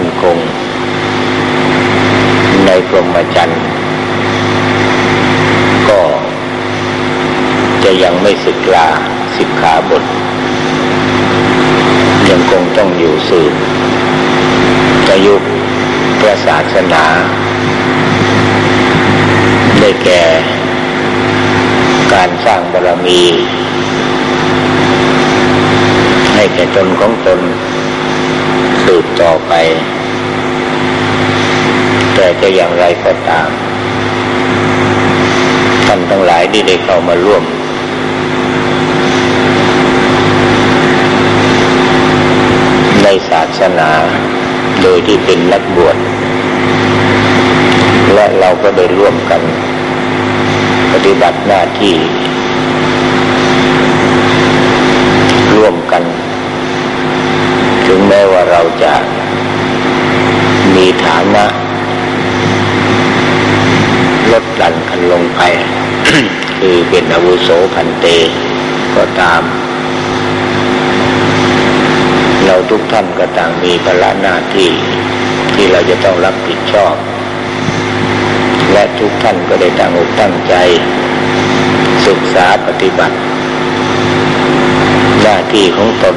มั่นคง ในกรมจันทร์ก็จะยังไม่สึกลาสิกขาบท ยังคงต้องอยู่สืบประยุกต์พระศาสนา ได้แก่ การสร้างบารมี ให้แก่ตนของตน สืบต่อไป แต่จะอย่างไรก็ตาม ท่านทั้งหลายที่ได้เข้ามาร่วม ในศาสนาโดยที่เป็นนักบวชและเราก็ได้ร่วมกัน ปฏิบัติหน้าที่ ร่วมกัน ม้ว่าเราจะมีฐานะลดหลั่นกันลงไป คือเป็นอาวุโสพันเต ก็ตาม เราทุกท่านก็ต่างมีภาระหน้าที่ที่เราจะต้องรับผิดชอบ และทุกท่านก็ได้ตั้งอกตั้งใจ ศึกษาปฏิบัติ หน้าที่ของตน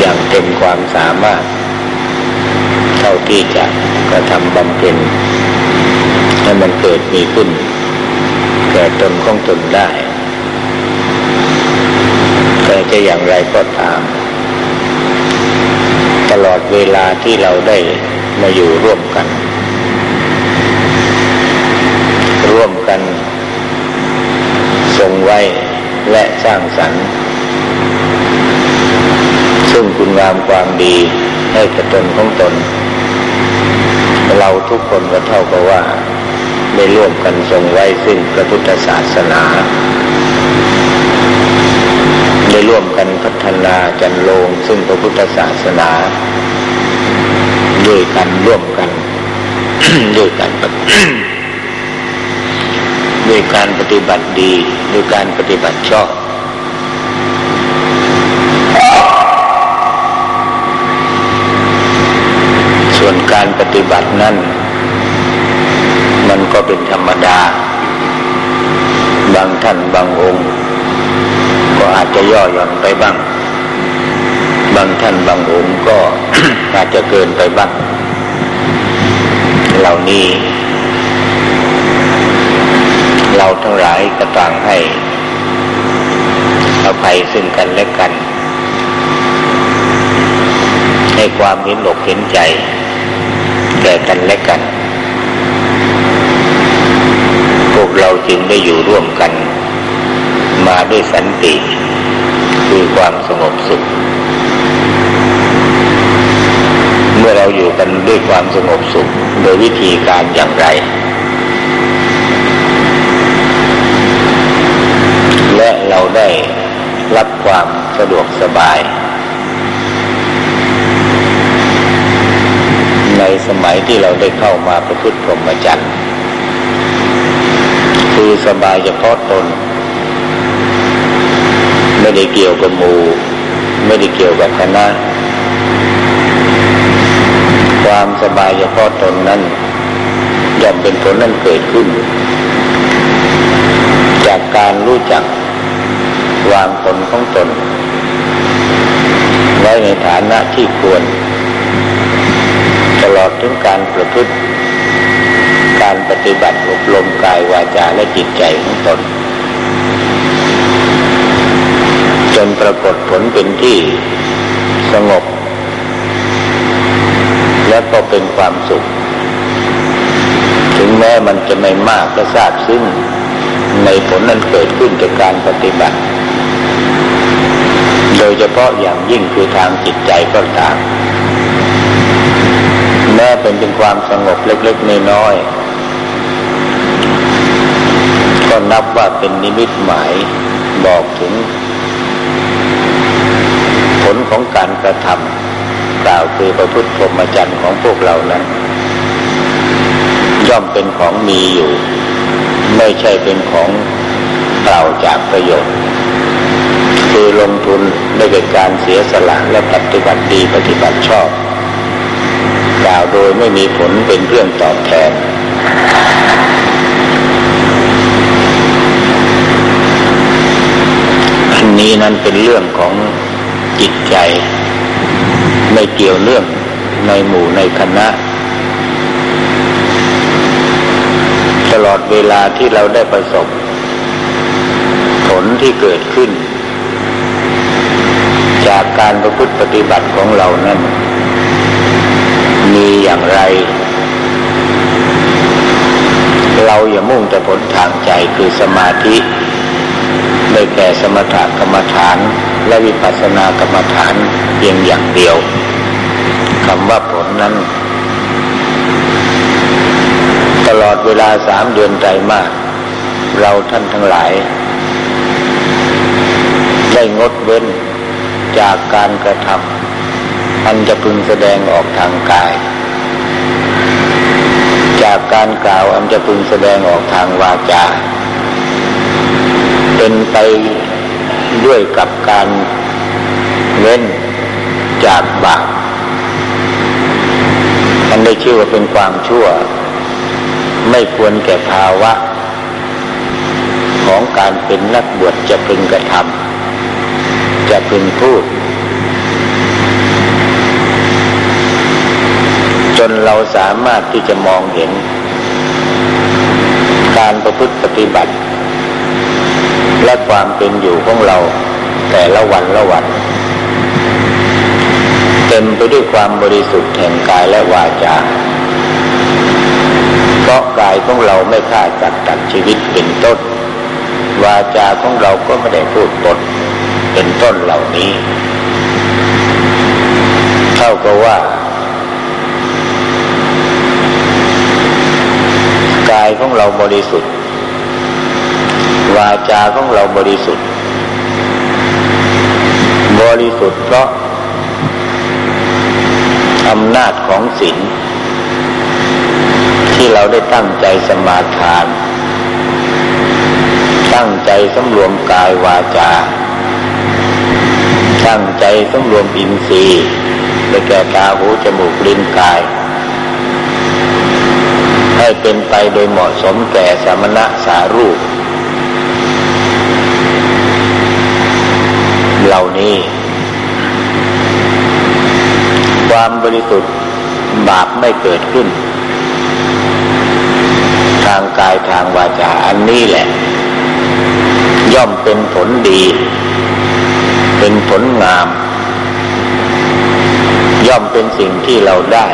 อย่างเต็มความสามารถ เท่าที่จะกระทำบำเพ็ญให้มันเกิดมีขึ้นแก่ตนของตนได้ แต่จะอย่างไรก็ตาม ตลอดเวลาที่เราได้มาอยู่ร่วมกัน ร่วมกันทรงไว้และสร้างสรรค์ ซึ่งคุณงามความดีให้กับตนของตน เราทุกคนก็เท่ากับว่าได้ร่วมกันทรงไว้ซึ่งพระพุทธศาสนาได้ร่วมกันพัฒนาจันโลงซึ่งพระพุทธศาสนาด้วยกันร่วมกันด้วยกันด้วยการปฏิบัติดีด้วยการปฏิบัติชอบ การปฏิบัตินั้น มันก็เป็นธรรมดา บางท่านบางองค์ ก็อาจจะย่อหย่อนไปบ้าง บางท่านบางองค์ก็อาจจะเกินไปบ้าง เหล่านี้ เราทั้งหลายก็ต่างให้อภัยซึ่งกันและกันให้ความเห็นอกเห็นใจ แก่กันและกัน พวกเราจึงได้อยู่ร่วมกัน มาด้วยสันติ คือความสงบสุข เมื่อเราอยู่กันด้วยความสงบสุขโดยวิธีการอย่างไร และเราได้รับความสะดวกสบาย ในสมัยที่เราได้เข้ามาประพฤติพรหมจรรย์คือสบายเฉพาะตน ไม่ได้เกี่ยวกับหมู่ไม่ได้เกี่ยวกับคณะความสบายเฉพาะตนนั้นย่อมเป็นผลนั้นเกิดขึ้น จากการรู้จักวางตนของตน ไว้ในฐานะที่ควร ลอดถึงการประพฤติการปฏิบัติอบรมกายวาจาและจิตใจของตน จนปรากฏผลเป็นที่สงบ และก็เป็นความสุข ถึงแม้มันจะไม่มากก็ทราบซึ่งในผลนั้นเกิดขึ้นจากการปฏิบัติ โดยเฉพาะอย่างยิ่งคือทางจิตใจก็ตาม เป็นเป็นความสงบเล็กๆน้อยๆก็นับว่าเป็นนิมิตหมายบอกถึง ผลของการกระทำกล่าวคือประพฤติพรหมจรรย์ของพวกเรานั้น ย่อมเป็นของมีอยู่ ไม่ใช่เป็นของเปล่าจากประโยชน์คือลงทุนได้แก่การเสียสละและปฏิบัติดีปฏิบัติชอบ กล่าวโดยไม่มีผลเป็นเรื่องตอบแทน อันนี้นั้นเป็นเรื่องของจิตใจ ไม่เกี่ยวเรื่องในหมู่ในคณะ ตลอดเวลาที่เราได้ประสบ ผลที่เกิดขึ้น จากการประพฤติปฏิบัติของเรานั้น มีอย่างไร เราอย่ามุ่งแต่ผลทางใจคือสมาธิได้แก่สมถกรรมฐาน และวิปัสสนากรรมฐานเพียงอย่างเดียวคำว่าผลนั้น ตลอดเวลาสามเดือนใจมาก เราท่านทั้งหลาย ได้งดเว้นจากการกระทำมันจะพึงแสดงออกทางกาย จากการกล่าวอันจะพึงแสดงออกทางวาจา เป็นไปด้วยกับการเว้นจากบาปมันได้ชื่อว่าเป็นความชั่ว ไม่ควรแก่ภาวะ ของการเป็นนักบวชจะพึงกระทำจะพึงพูด จนเราสามารถที่จะมองเห็น การประพฤติปฏิบัติ และความเป็นอยู่ของเรา แต่ละวันละวันเต็มไปด้วยความบริสุทธิ์แห่งกายและวาจาเพราะกายของเราไม่ฆ่าจัดตัดชีวิตเป็นต้น วาจาของเราก็ไม่ได้พูดปดเป็นต้นเหล่านี้ เท่ากับว่า กายของเราบริสุทธิ์ วาจาของเราบริสุทธิ์ บริสุทธิ์เพราะอำนาจของศีลที่เราได้ตั้งใจสมาทาน ตั้งใจสำรวมกายวาจา ตั้งใจสำรวมอินทรีย์ได้แก่ตาหูจมูกลิ้นกาย เป็นไปโดยเหมาะสมแก่สมณะสารูป เหล่านี้ ความบริสุทธิ์บาปไม่เกิดขึ้น ทางกายทางวาจาอันนี้แหละ ย่อมเป็นผลดี เป็นผลงาม ย่อมเป็นสิ่งที่เราได้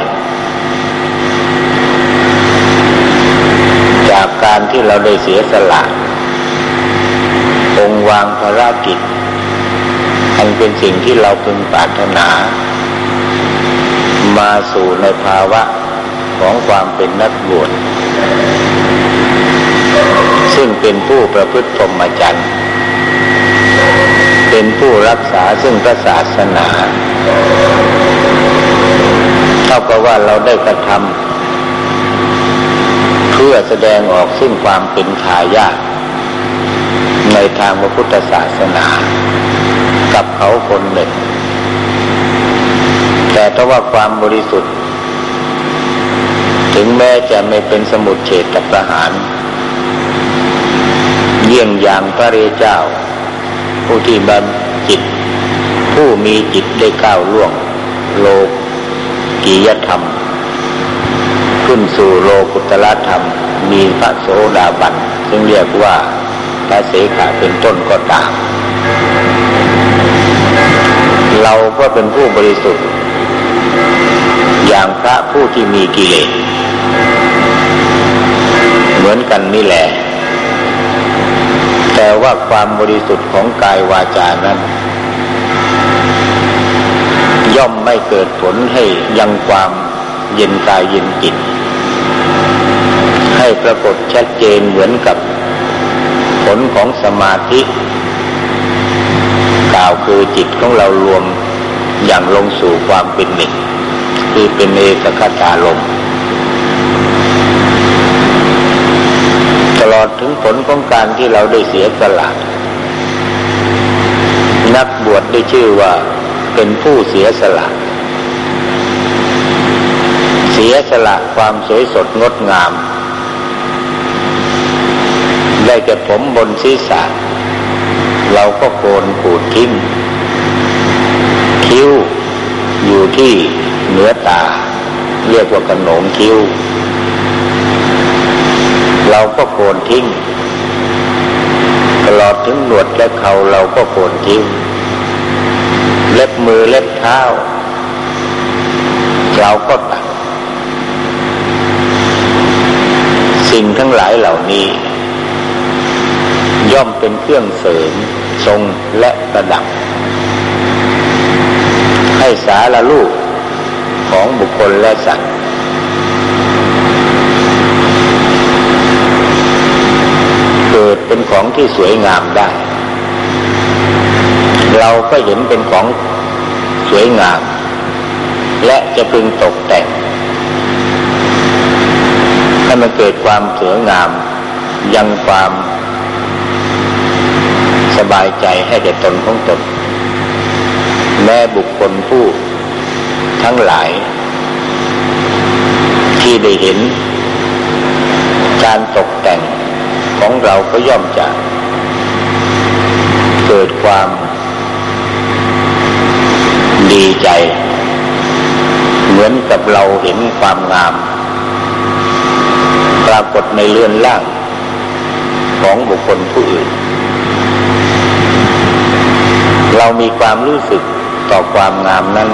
จากการที่เราได้เสียสละ องวางภารกิจอันเป็นสิ่งที่เราพึงปรารถนา มาสู่ในภาวะของความเป็นนักบวชซึ่งเป็นผู้ประพฤติพรหมจรรย์เป็นผู้รักษาซึ่งพระศาสนา เท่ากับว่าเราได้กระทำ พื่อแสดงออกซึ่งความเป็นทายาทในทางพระพุทธศาสนา กับเขาคนหนึ่ง แต่ถ้าว่าความบริสุทธิ์ ถึงแม้จะไม่เป็นสมุดเฉดตประหาร เยี่ยงอย่างพระเรเจ้า ผู้ที่บันจิต ผู้มีจิตได้ก้าวล่วง โลกียธรรม ขึ้นสู่โลกุตละธรรม มีพระโสดาบันซึ่งเรียกว่าพระเสขาเป็นต้นก็ตาม เราก็เป็นผู้บริสุทธิ์ อย่างพระผู้ที่มีกิเลส เหมือนกันนี่แหละ แต่ว่าความบริสุทธิ์ของกายวาจานั้น ย่อมไม่เกิดผลให้ยังความเย็นกายเย็นจิต ให้ปรากฏชัดเจนเหมือนกับผลของสมาธิกล่าวคือจิตของเรารวมอย่างลงสู่ความเป็นหนึ่งคือเป็นเอกคตาลมตลอดถึงผลของการที่เราได้เสียสละนักบวชได้ชื่อว่าเป็นผู้เสียสละ เสียสละความสวยสดงดงาม ได้แก่ผมบนศีรษะ เราก็โกนขูดทิ้งคิ้วอยู่ที่เหนือตา เรียกว่ากระหนงคิ้ว เราก็โกนทิ้งตลอดถึงหนวดและเขาเราก็โกนทิ้งเล็บมือเล็บเท้า เราก็ตัด สิ่งทั้งหลายเหล่านี้ ย่อมเป็นเครื่องเสริม ทรงและประดับ ให้สาระลูกของบุคคลและสัตว์เกิดเป็นของที่สวยงามได้ เราก็เห็นเป็นของสวยงาม และจะพึงตกแต่งให้มันเกิดความสวยงาม ยังความ สบายใจให้แก่ตนของตน แม่บุคคลผู้ทั้งหลาย ที่ได้เห็น การตกแต่งของเราก็ย่อมจะเกิดความดีใจ เหมือนกับเราเห็นความงาม ปรากฏในเรือนร่างของบุคคลผู้อื่น เรามีความรู้สึกต่อความงามนั้น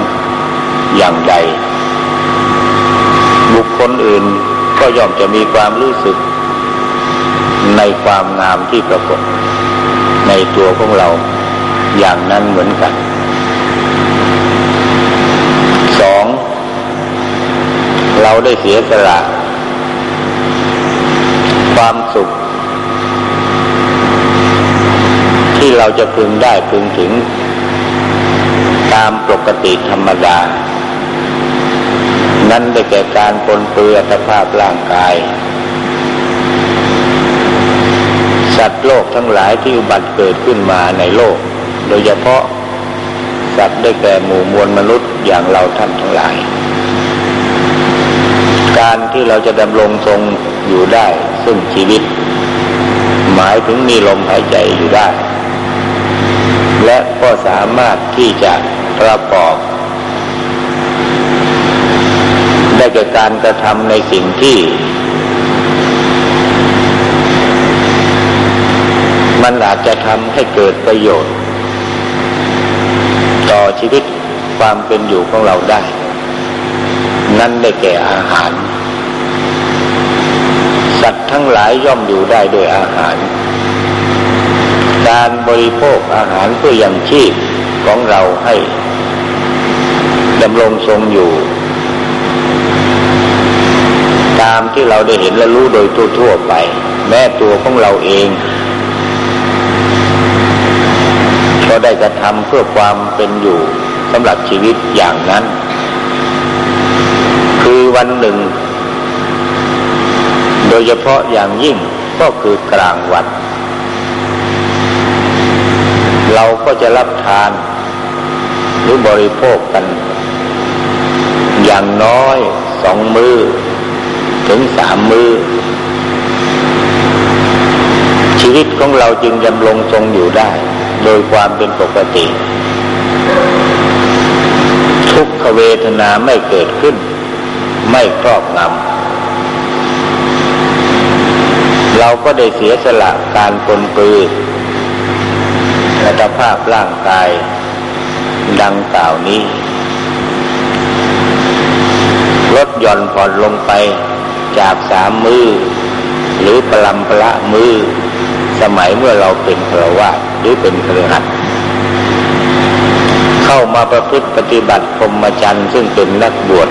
อย่างใดบุคคลอื่นก็ย่อมจะมีความรู้สึก ในความงามที่ปรากฏ ในตัวของเราอย่างนั้นเหมือนกันสองเราได้เสียสละความสุข ที่ เราจะพึงได้พึงถึง ตามปกติธรรมดา นั่นได้แก่การปนเปื้อนสภาพร่างกาย สัตว์โลกทั้งหลายที่อุบัติเกิดขึ้นมาในโลก โดยเฉพาะสัตว์ได้แก่หมู่มวลมนุษย์อย่างเราท่านทั้งหลาย การที่เราจะดำรงทรงอยู่ได้ซึ่งชีวิต หมายถึงมีลมหายใจอยู่ได้ และก็สามารถที่จะประกอบ ได้แก่การกระทำในสิ่งที่ มันอาจจะทำให้เกิดประโยชน์ ต่อชีวิตความเป็นอยู่ของเราได้ นั่นได้แก่อาหาร สัตว์ทั้งหลายย่อมอยู่ได้ด้วยอาหาร การบริโภคอาหารเพื่อยังชีพของเราให้ดำรงทรงอยู่ ตามที่เราได้เห็นและรู้โดยทั่วๆไป แม้ตัวของเราเองก็ได้กระทำเพื่อความเป็นอยู่สำหรับชีวิตอย่างนั้น คือวันหนึ่ง โดยเฉพาะอย่างยิ่งก็คือกลางวัน เราก็จะรับทาน หรือบริโภคกัน อย่างน้อยสองมือถึงสามมือชีวิตของเราจึงยำลงทรงอยู่ได้ โดยความเป็นปกติ ทุกขเวทนาไม่เกิดขึ้น ไม่ครอบงำเราก็ได้เสียสละการปนปือ อัตภาพร่างกาย ดังกล่าวนี้ ลดหย่อนผ่อนลงไปจากสามมือ หรือปลัมพละมือ สมัยเมื่อเราเป็นครวาหรือเป็นเครือขัดเข้ามาประพฤติปฏิบัติพรหมจรรย์ซึ่งเป็นนักบวช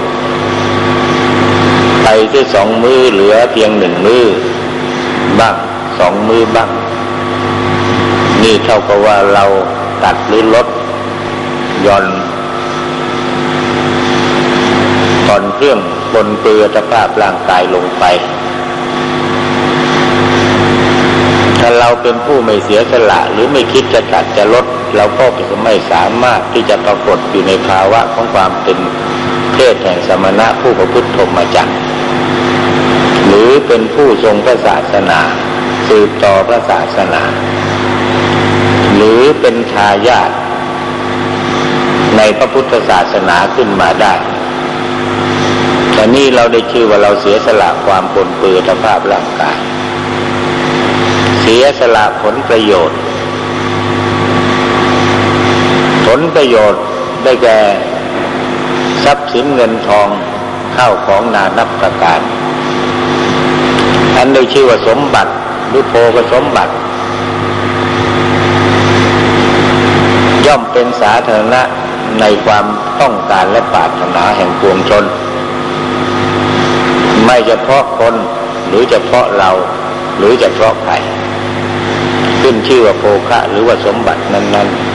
ไปที่สองมือเหลือเพียงหนึ่งมือบ้างสองมือบ้าง นี่เท่ากับว่าเราตัดหรือลดย่อนผ่อนเครื่องบนเปลือสภาพร่างกายลงไป ถ้าเราเป็นผู้ไม่เสียสละหรือไม่คิดจะตัดจะลด เราก็จะไม่สามารถที่จะปรากฏอยู่ในภาวะของความเป็นเพศแห่งสมณะผู้ประพฤติธรรมจักรหรือเป็นผู้ทรงพระศาสนา สืบต่อพระศาสนา รือเป็นทายาทในพระพุทธศาสนาขึ้นมาได้แต่นี่เราได้ชื่อว่าเราเสียสละความปนเปื้อนภาพร่างกาย เสียสละผลประโยชน์ ผลประโยชน์ได้แก่ทรัพย์สินเงินทองเข้าของนานับประการอันได้ชื่อว่าสมบัติหรือโพกสมบัติ ย่อมเป็นสาธารณะในความต้องการและปรารถนาแห่งปวงชน ไม่เฉพาะคนหรือเฉพาะเราหรือเฉพาะใครขึ้นชื่อว่าโภคะหรือว่าสมบัตินั้น ๆ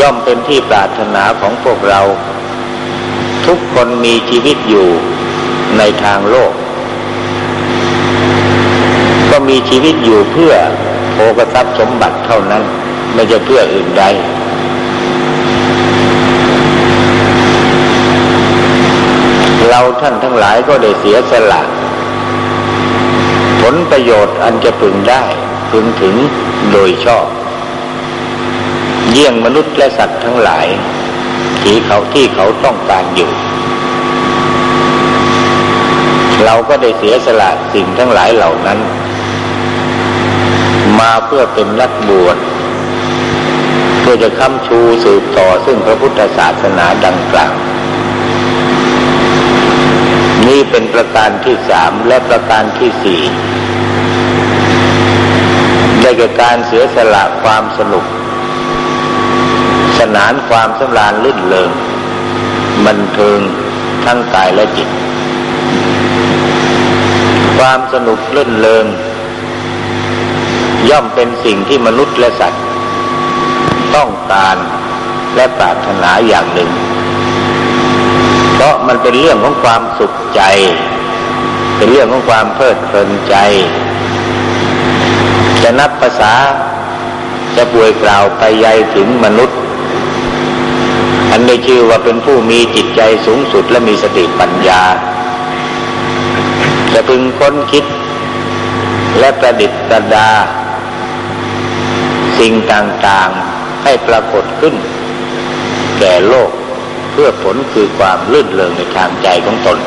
ย่อมเป็นที่ปรารถนาของพวกเรา ทุกคนมีชีวิตอยู่ในทางโลก ก็มีชีวิตอยู่เพื่อ ภกทรัพย์สมบัติเท่านั้น ไม่จะเพื่ออื่นใดเราท่านทั้งหลายก็ได้เสียสละ ผลประโยชน์อันจะพึงได้ พึงถึงโดยชอบ เยี่ยงมนุษย์และสัตว์ทั้งหลาย ที่เขาที่เขาต้องการอยู่ เราก็ได้เสียสละสิ่งทั้งหลายเหล่านั้น มาเพื่อเป็นนักบวชเพื่อจะค้ำชูสืบต่อซึ่งพระพุทธศาสนาดังกล่าว นี้เป็นประการที่สามและประการที่สี่ได้แก่การเสียสละความสนุก สนานความสำราญลื่นเลิงบันเทิงทั้งกายและจิต ความสนุกลื่นเลิง ย่อมเป็นสิ่งที่มนุษย์และสัตว์ ต้องการและปรารถนาอย่างหนึ่ง เพราะมันเป็นเรื่องของความสุขใจ เป็นเรื่องของความเพลิดเพลินใจ จะนับภาษาจะป่วยกล่าวไปใยถึงมนุษย์ อันได้ชื่อว่าเป็นผู้มีจิตใจสูงสุดและมีสติปัญญา จะพึงค้นคิดและประดิษฐ์ประดา สิ่งต่างๆให้ปรากฏขึ้น แก่โลกเพื่อผลคือความลื่นเลงในทางใจของตน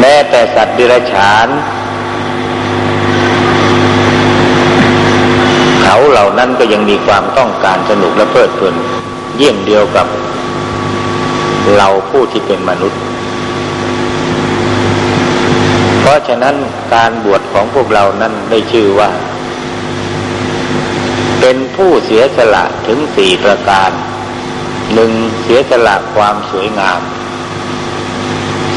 แม้แต่สัตว์ดิรัจฉาน เขาเหล่านั้นก็ยังมีความต้องการสนุกและเพลิดเพลินเยี่ยงเดียวกับเราผู้ที่เป็นมนุษย์ เพราะฉะนั้นการบวชของพวกเรานั้นได้ชื่อว่า เป็นผู้เสียสละถึงสี่ประการหนึ่งเสียสละความสวยงาม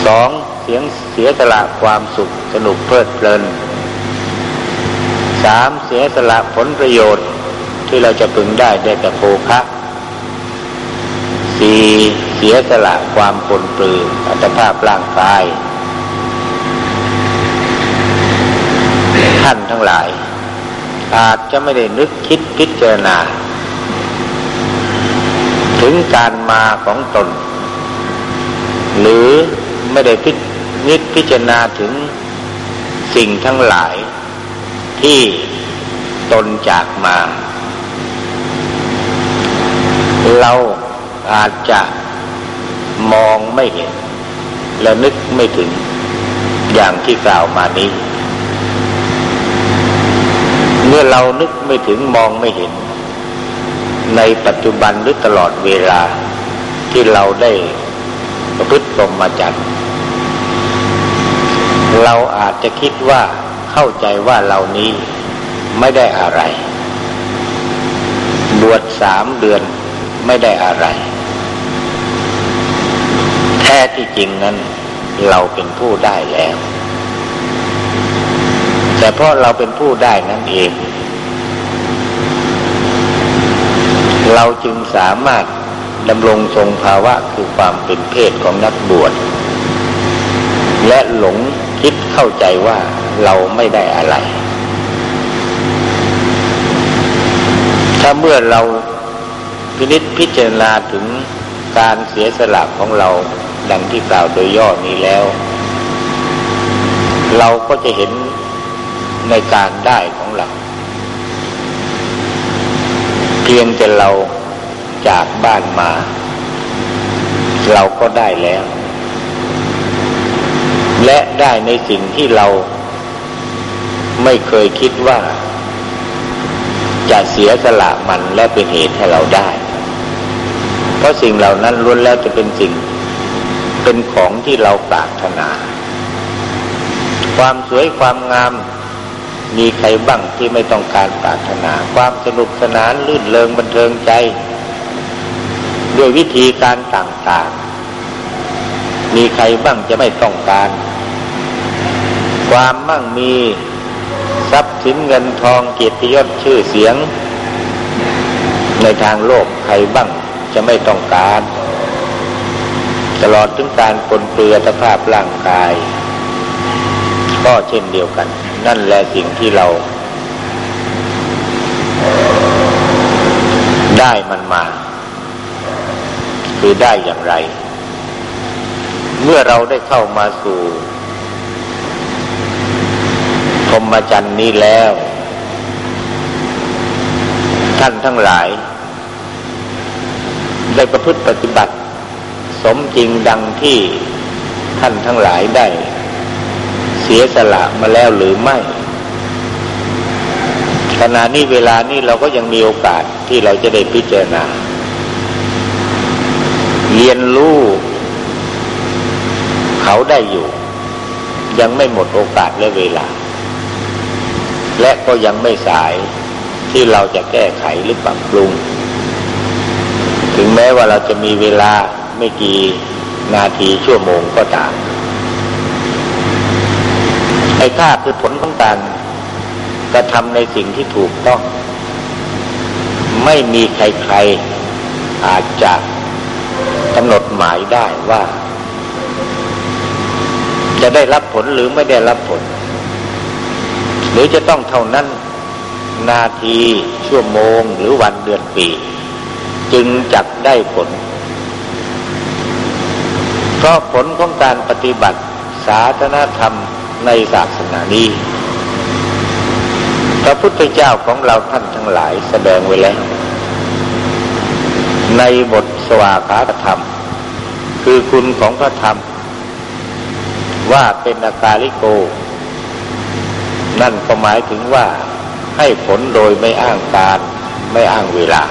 สองเสียงเสียสละความสุขสนุกเพลิดเพลินสามเสียสละผลประโยชน์ที่เราจะพึงได้ได้แต่โภคะสี่เสียสละความปนปลืออัตภาพร่างกายท่านทั้งหลาย อาจจะไม่ได้นึกคิดพิจารณา ถึงการมาของตน หรือไม่ได้พินิจพิจารณาถึงสิ่งทั้งหลายที่ตนจากมา เราอาจจะมองไม่เห็น และนึกไม่ถึงอย่างที่กล่าวมานี้ เมื่อเรานึกไม่ถึงมองไม่เห็น ในปัจจุบันหรือตลอดเวลาที่เราได้ประพฤติปรมาจัรเราอาจจะคิดว่าเข้าใจว่าเหล่านี้ไม่ได้อะไร บวชสามเดือนไม่ได้อะไร แท้ที่จริงนั้นเราเป็นผู้ได้แล้ว แต่เพราะเราเป็นผู้ได้นั่นเอง เราจึงสามารถดำรงทรงภาวะคือความเป็นเพศของนักบวชและหลงคิดเข้าใจว่าเราไม่ได้อะไร ถ้าเมื่อเราพินิษพิจารณาถึงการเสียสละของเราดังที่กล่าวโดยย่อนี้แล้ว เราก็จะเห็น ในการได้ของเรา เพียงแต่เราจากบ้านมา เราก็ได้แล้ว และได้ในสิ่งที่เราไม่เคยคิดว่า จะเสียสละมันและเป็นเหตุให้เราได้ เพราะสิ่งเหล่านั้นล้วนแล้วจะเป็นสิ่ง เป็นของที่เราปรารถนา ความสวยความงาม มีใครบ้างที่ไม่ต้องการปรารถนา ความสนุกสนานลื่นเลงบันเทิงใจ ด้วยวิธีการต่างๆ มีใครบ้างจะไม่ต้องการ ความมั่งมีทรัพย์สินเงินทองเกียรติยศชื่อเสียง ในทางโลกใครบ้างจะไม่ต้องการ ตลอดถึงการปนเปื้อนสภาพร่างกาย ก็เช่นเดียวกัน นั่นแหละสิ่งที่เรา ได้มันมา คือได้อย่างไร เมื่อเราได้เข้ามาสู่รมจันทร์นี้แล้ว ท่านทั้งหลาย ได้ประพฤติปฏิบัติ สมจริงดังที่ท่านทั้งหลายได้ เสียสละมาแล้วหรือไม่ ขณะนี้เวลานี้เราก็ยังมีโอกาสที่เราจะได้พิจารณา เรียนรู้เขาได้อยู่ ยังไม่หมดโอกาสและเวลา และก็ยังไม่สายที่เราจะแก้ไขหรือปรับปรุง ถึงแม้ว่าเราจะมีเวลาไม่กี่นาทีชั่วโมงก็ตาม ไอ้ค่าคือผลของการกระทำในสิ่งที่ถูกต้อง ไม่มีใครๆอาจจะกำหนดหมายได้ว่า จะได้รับผลหรือไม่ได้รับผล หรือจะต้องเท่านั้นนาทีชั่วโมงหรือวันเดือนปี จึงจักได้ผล เพราะผลของการปฏิบัติศาสนาธรรม ในศาสนานี้พระพุทธเจ้าของเราท่านทั้งหลายแสดงไว้แล้ว ในบทสวากขาธรรม คือคุณของพระธรรม ว่าเป็นอาการลิโก นั่นก็หมายถึงว่าให้ผลโดยไม่อ้างการไม่อ้างเวลา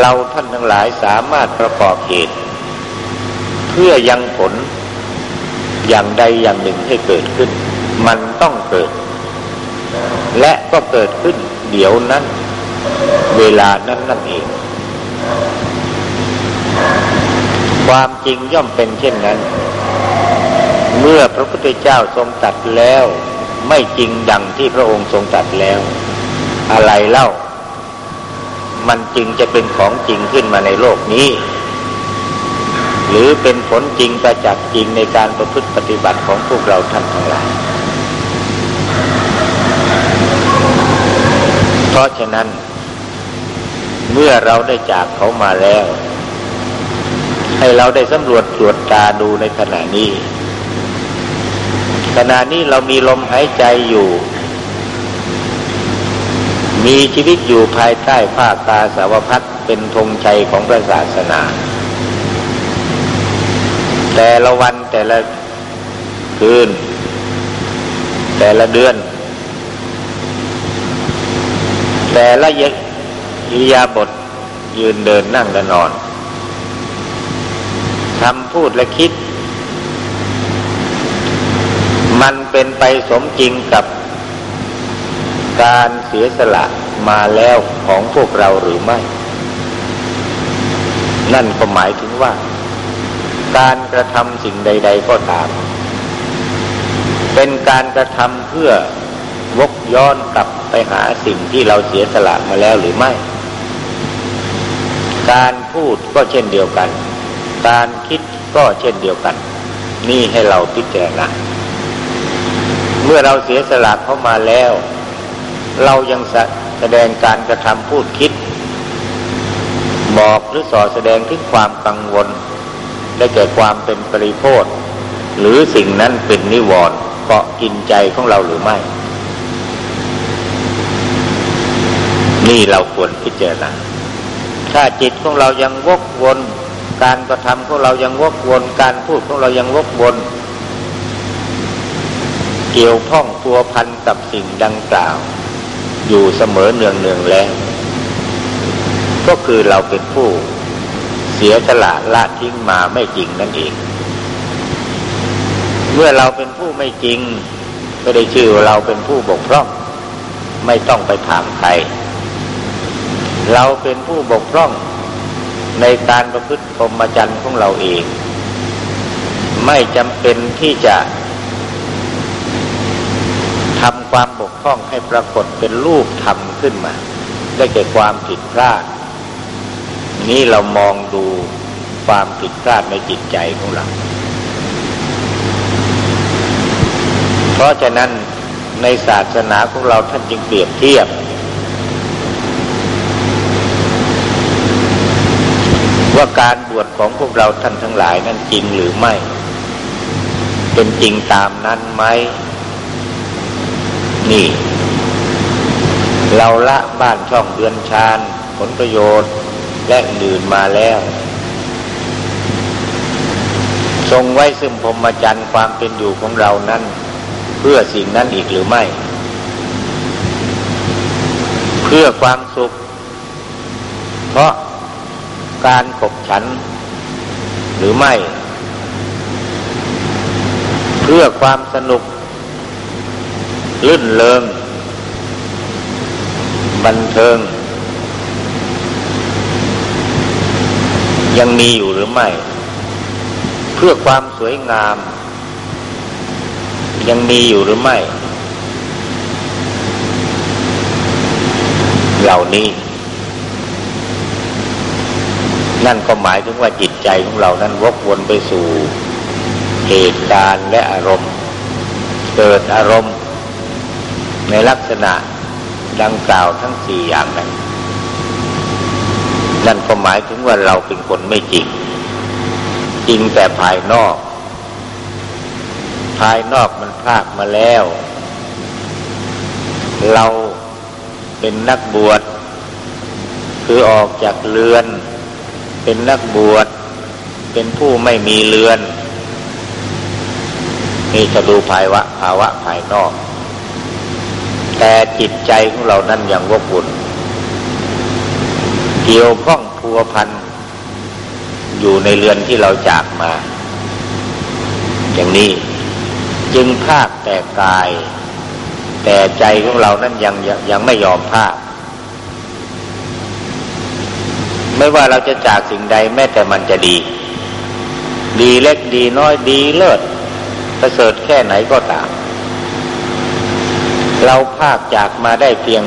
เราท่านทั้งหลายสามารถประกอบเหตุ เพื่อยังผล อย่างใดอย่างหนึ่งให้เกิดขึ้น มันต้องเกิด และก็เกิดขึ้นเดี๋ยวนั้น เวลานั้นนั่นเอง ความจริงย่อมเป็นเช่นนั้น เมื่อพระพุทธเจ้าทรงตัดแล้ว ไม่จริงดังที่พระองค์ทรงตัดแล้ว อะไรเล่า มันจึงจะเป็นของจริงขึ้นมาในโลกนี้ หรือเป็นผลจริงประจักษ์จริงในการประพฤติปฏิบัติของพวกเราท่านทั้งหลาย เพราะฉะนั้น เมื่อเราได้จากเขามาแล้ว ให้เราได้สำรวจตรวจตาดูในขณะนี้ ขณะนี้เรามีลมหายใจอยู่ มีชีวิตอยู่ภายใต้ผ้าตาสาวพัดเป็นธงชัยของพระศาสนา แต่ละวันแต่ละคืน แต่ละเดือน แต่ละยอิริยาบทยืนเดินนั่งและนอนทำพูดและคิด มันเป็นไปสมจริงกับการเสียสละมาแล้วของพวกเราหรือไม่ นั่นก็หมายถึงว่า การกระทำสิ่งใด ๆ ก็ตาม เป็นการกระทำเพื่อวกย้อนกลับไปหาสิ่งที่เราเสียสละมาแล้วหรือไม่ การพูดก็เช่นเดียวกัน การคิดก็เช่นเดียวกัน นี่ให้เราพิจารณาเมื่อเราเสียสละเข้ามาแล้ว เรายังแสดงการกระทำพูดคิด บอกหรือสอแสดงถึงความกังวล ได้แก่ความเป็นปริโภทหรือสิ่งนั้นเป็นนิวรณ์เกาะกินใจของเราหรือไม่ นี่เราควรพิจารณาถ้าจิตของเรายังวกวน การกระทำของเรายังวกวน การพูดของเรายังวกวน เกี่ยวข้องตัวพันกับสิ่งดังกล่าว อยู่เสมอเนืองเนืองแล้ว ก็คือเราเป็นผู้ เสียสละละทิ้งมาไม่จริงนั่นเอง เมื่อเราเป็นผู้ไม่จริงไม่ได้ชื่อเราเป็นผู้บกพร่อง ไม่ต้องไปถามใคร เราเป็นผู้บกพร่องในการประพฤติพรหมจรรย์ของเราเอง ไม่จำเป็นที่จะทำความบกพร่องให้ปรากฏเป็นรูปธรรมขึ้นมา ได้แก่ความผิดพลาด นี้เรามองดูความผิดพลาดในจิตใจของเรา เพราะฉะนั้นในศาสนาของเราท่านจึงเปรียบเทียบ ว่าการบวชของพวกเราท่านทั้งหลายนั้นจริงหรือไม่ เป็นจริงตามนั้นไหม นี่ เราละบ้านช่องเดือนชานผลประโยชน์ และอื่นมาแล้ว ทรงไว้ซึ่งพรมจันทร์ความเป็นอยู่ของเรานั้น เพื่อสิ่งนั้นอีกหรือไม่ เพื่อความสุข เพราะการขบฉัน หรือไม่ เพื่อความสนุก ลื่นเลิงบันเทิง ยังมีอยู่หรือไม่ เพื่อความสวยงาม ยังมีอยู่หรือไม่ เหล่านี้ นั่นก็หมายถึงว่าจิตใจของเรานั้นวกวนไปสู่เหตุการณ์และอารมณ์ เกิดอารมณ์ในลักษณะดังกล่าวทั้งสี่อย่างนั้น ก็หมายถึงว่าเราเป็นคนไม่จริง จริงแต่ภายนอก ภายนอกมันพลากมาแล้ว เราเป็นนักบวช คือออกจากเรือน เป็นนักบวช เป็นผู้ไม่มีเรือนนี่จะดูภาวะภาวะภายนอก แต่จิตใจของเรานั้นยังวกวนเกี่ยวข้อง พัวพันอยู่ในเรือนที่เราจากมา อย่างนี้จึงภาคแต่กาย แต่ใจของเรานั้นยังยังไม่ยอมภาค ไม่ว่าเราจะจากสิ่งใดแม้แต่มันจะดี ดีเล็กดีน้อยดีเลิศประเสริฐแค่ไหนก็ตาม เราภาคจากมาได้เพียง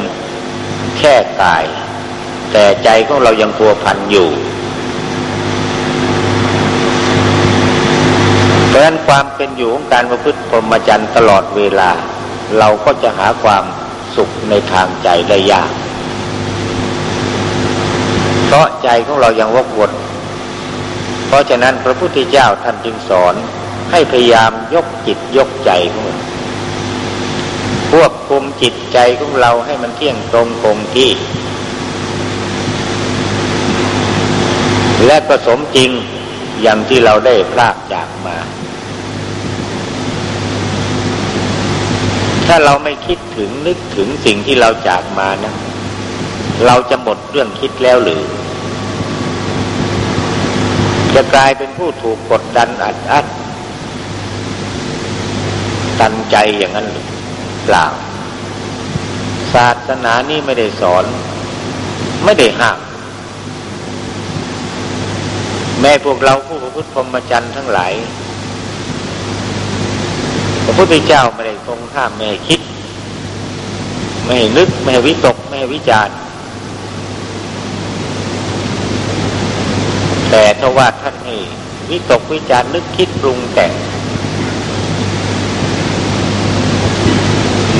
แค่กาย แต่ใจของเรายังพัวพันอยู่ เพราะฉะนั้นความเป็นอยู่ของการประพฤติพรหมจรรย์ตลอดเวลา เราก็จะหาความสุขในทางใจได้ยาก เพราะใจของเรายังวกวนเพราะฉะนั้นพระพุทธเจ้าท่านจึงสอนให้พยายามยกจิตยกใจของเราควบคุมจิตใจของเราให้มันเที่ยงตรงคงที่ และประสมจริงอย่างที่เราได้พลากจากมา ถ้าเราไม่คิดถึงนึกถึงสิ่งที่เราจากมานะ เราจะหมดเรื่องคิดแล้วหรือ จะกลายเป็นผู้ถูกกดดันอัดอั้นตันใจอย่างนั้นหรือเปล่า ศาสนานี้ไม่ได้สอน ไม่ได้ห้าม แม่พวกเราผู้ประพฤติพรหมจรรย์ทั้งหลาย พระพุทธเจ้าไม่ได้ทรงห้ามไม่ให้คิด ไม่ให้นึก ไม่ให้วิตก ไม่ให้วิจารณ์ แต่ถ้าว่าท่านให้วิตกวิจารณ์นึกคิดปรุงแต่ง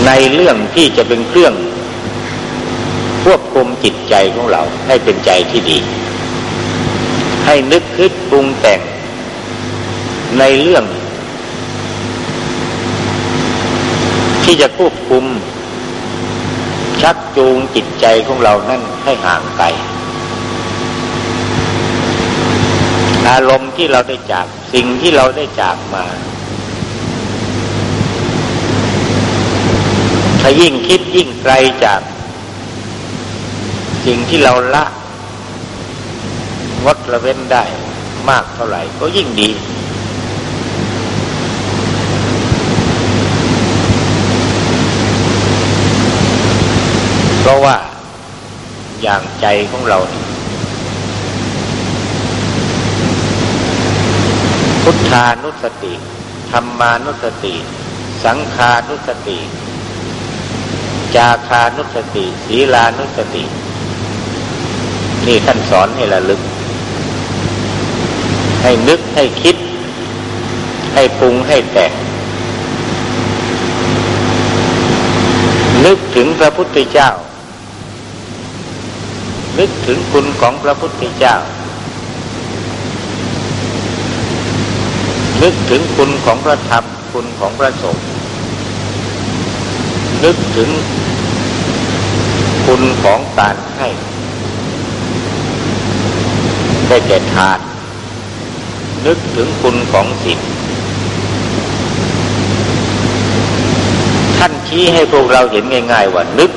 ในเรื่องที่จะเป็นเครื่องควบคุมจิตใจของเราให้เป็นใจที่ดี ให้นึกคิดปรุงแต่ง ในเรื่อง ที่จะควบคุม ชักจูงจิตใจของเรานั่นให้ห่างไกลอารมณ์ที่เราได้จากสิ่งที่เราได้จากมา ถ้ายิ่งคิดยิ่งไกลจาก สิ่งที่เราละ ละเว้นได้มากเท่าไหร่ก็ยิ่งดี เพราะว่าอย่างใจของเรา พุทธานุสติธรรมานุสติ สังขานุสติ จาคานุสติ ศีลานุสติ นี่ท่านสอนให้ระลึก ให้นึกให้คิด ให้ปรุงให้แต่งนึกถึงพระพุทธเจ้า นึกถึงคุณของพระพุทธเจ้า นึกถึงคุณของพระธรรมคุณของพระสงฆ์นึกถึงคุณของการให้ได้แก่ทาน นึกถึงคุณของศีลท่านชี้ให้พวกเราเห็นง่าย ๆ ว่านึก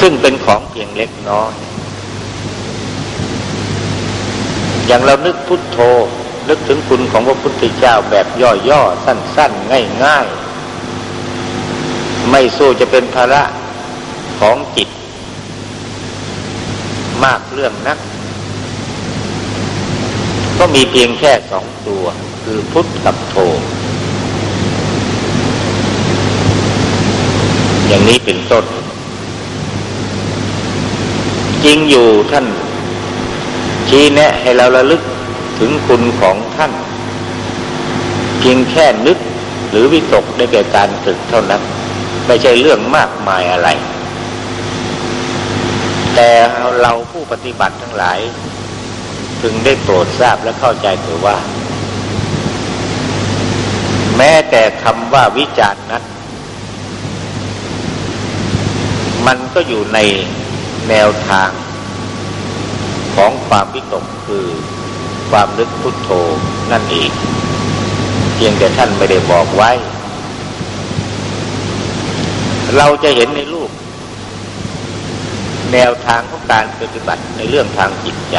ซึ่งเป็นของเพียงเล็กน้อยอย่างเรานึกพุทโธ นึกถึงคุณของพระพุทธเจ้าแบบย่อๆ สั้นๆ ง่ายๆ ไม่สู้จะเป็นภาระของจิต มากเรื่องนัก ก็มีเพียงแค่สองตัว คือพุทธกับโท อย่างนี้เป็นต้น จริงอยู่ท่าน ชี้แนะให้เราระลึกถึงคุณของท่าน เพียงแค่นึกหรือวิตกได้แก่การฝึกเท่านั้น ไม่ใช่เรื่องมากมายอะไร แต่เราผู้ปฏิบัติทั้งหลาย พึงได้โปรดทราบและเข้าใจเถือว่า แม้แต่คำว่าวิจารณ์นั้น มันก็อยู่ในแนวทางของความวิตกคือความลึกพุทโธนั่นเองเพียงแต่ท่านไม่ได้บอกไว้ เราจะเห็นในรูป แนวทางของการปฏิบัติในเรื่องทางจิตใจ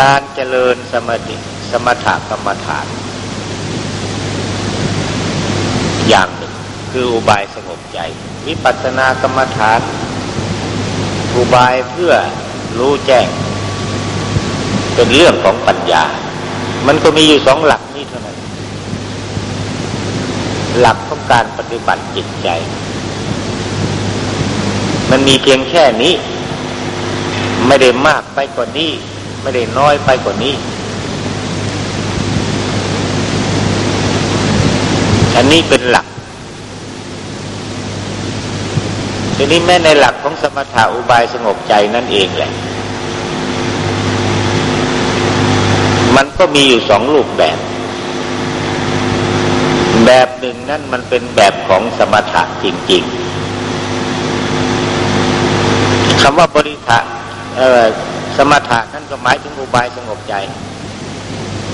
การเจริญสมาธิสมถกรรมฐาน อย่างหนึ่งคืออุบายสงบใจ วิปัสสนากรรมฐาน อุบายเพื่อรู้แจ้ง เป็นเรื่องของปัญญา มันก็มีอยู่สองหลักนี้เท่านั้น หลักของการปฏิบัติจิตใจ มันมีเพียงแค่นี้ ไม่ได้มากไปกว่านี้ ไม่ได้น้อยไปกว่านี้ อันนี้เป็นหลักทีนี้แม้ในหลักของสมถะอุบายสงบใจนั่นเองแหละ มันก็มีอยู่สองรูปแบบ แบบหนึ่งนั่นมันเป็นแบบของสมถะจริง ๆคำว่าบริถะ สมถะนั่นก็หมายถึงอุบายสงบใจ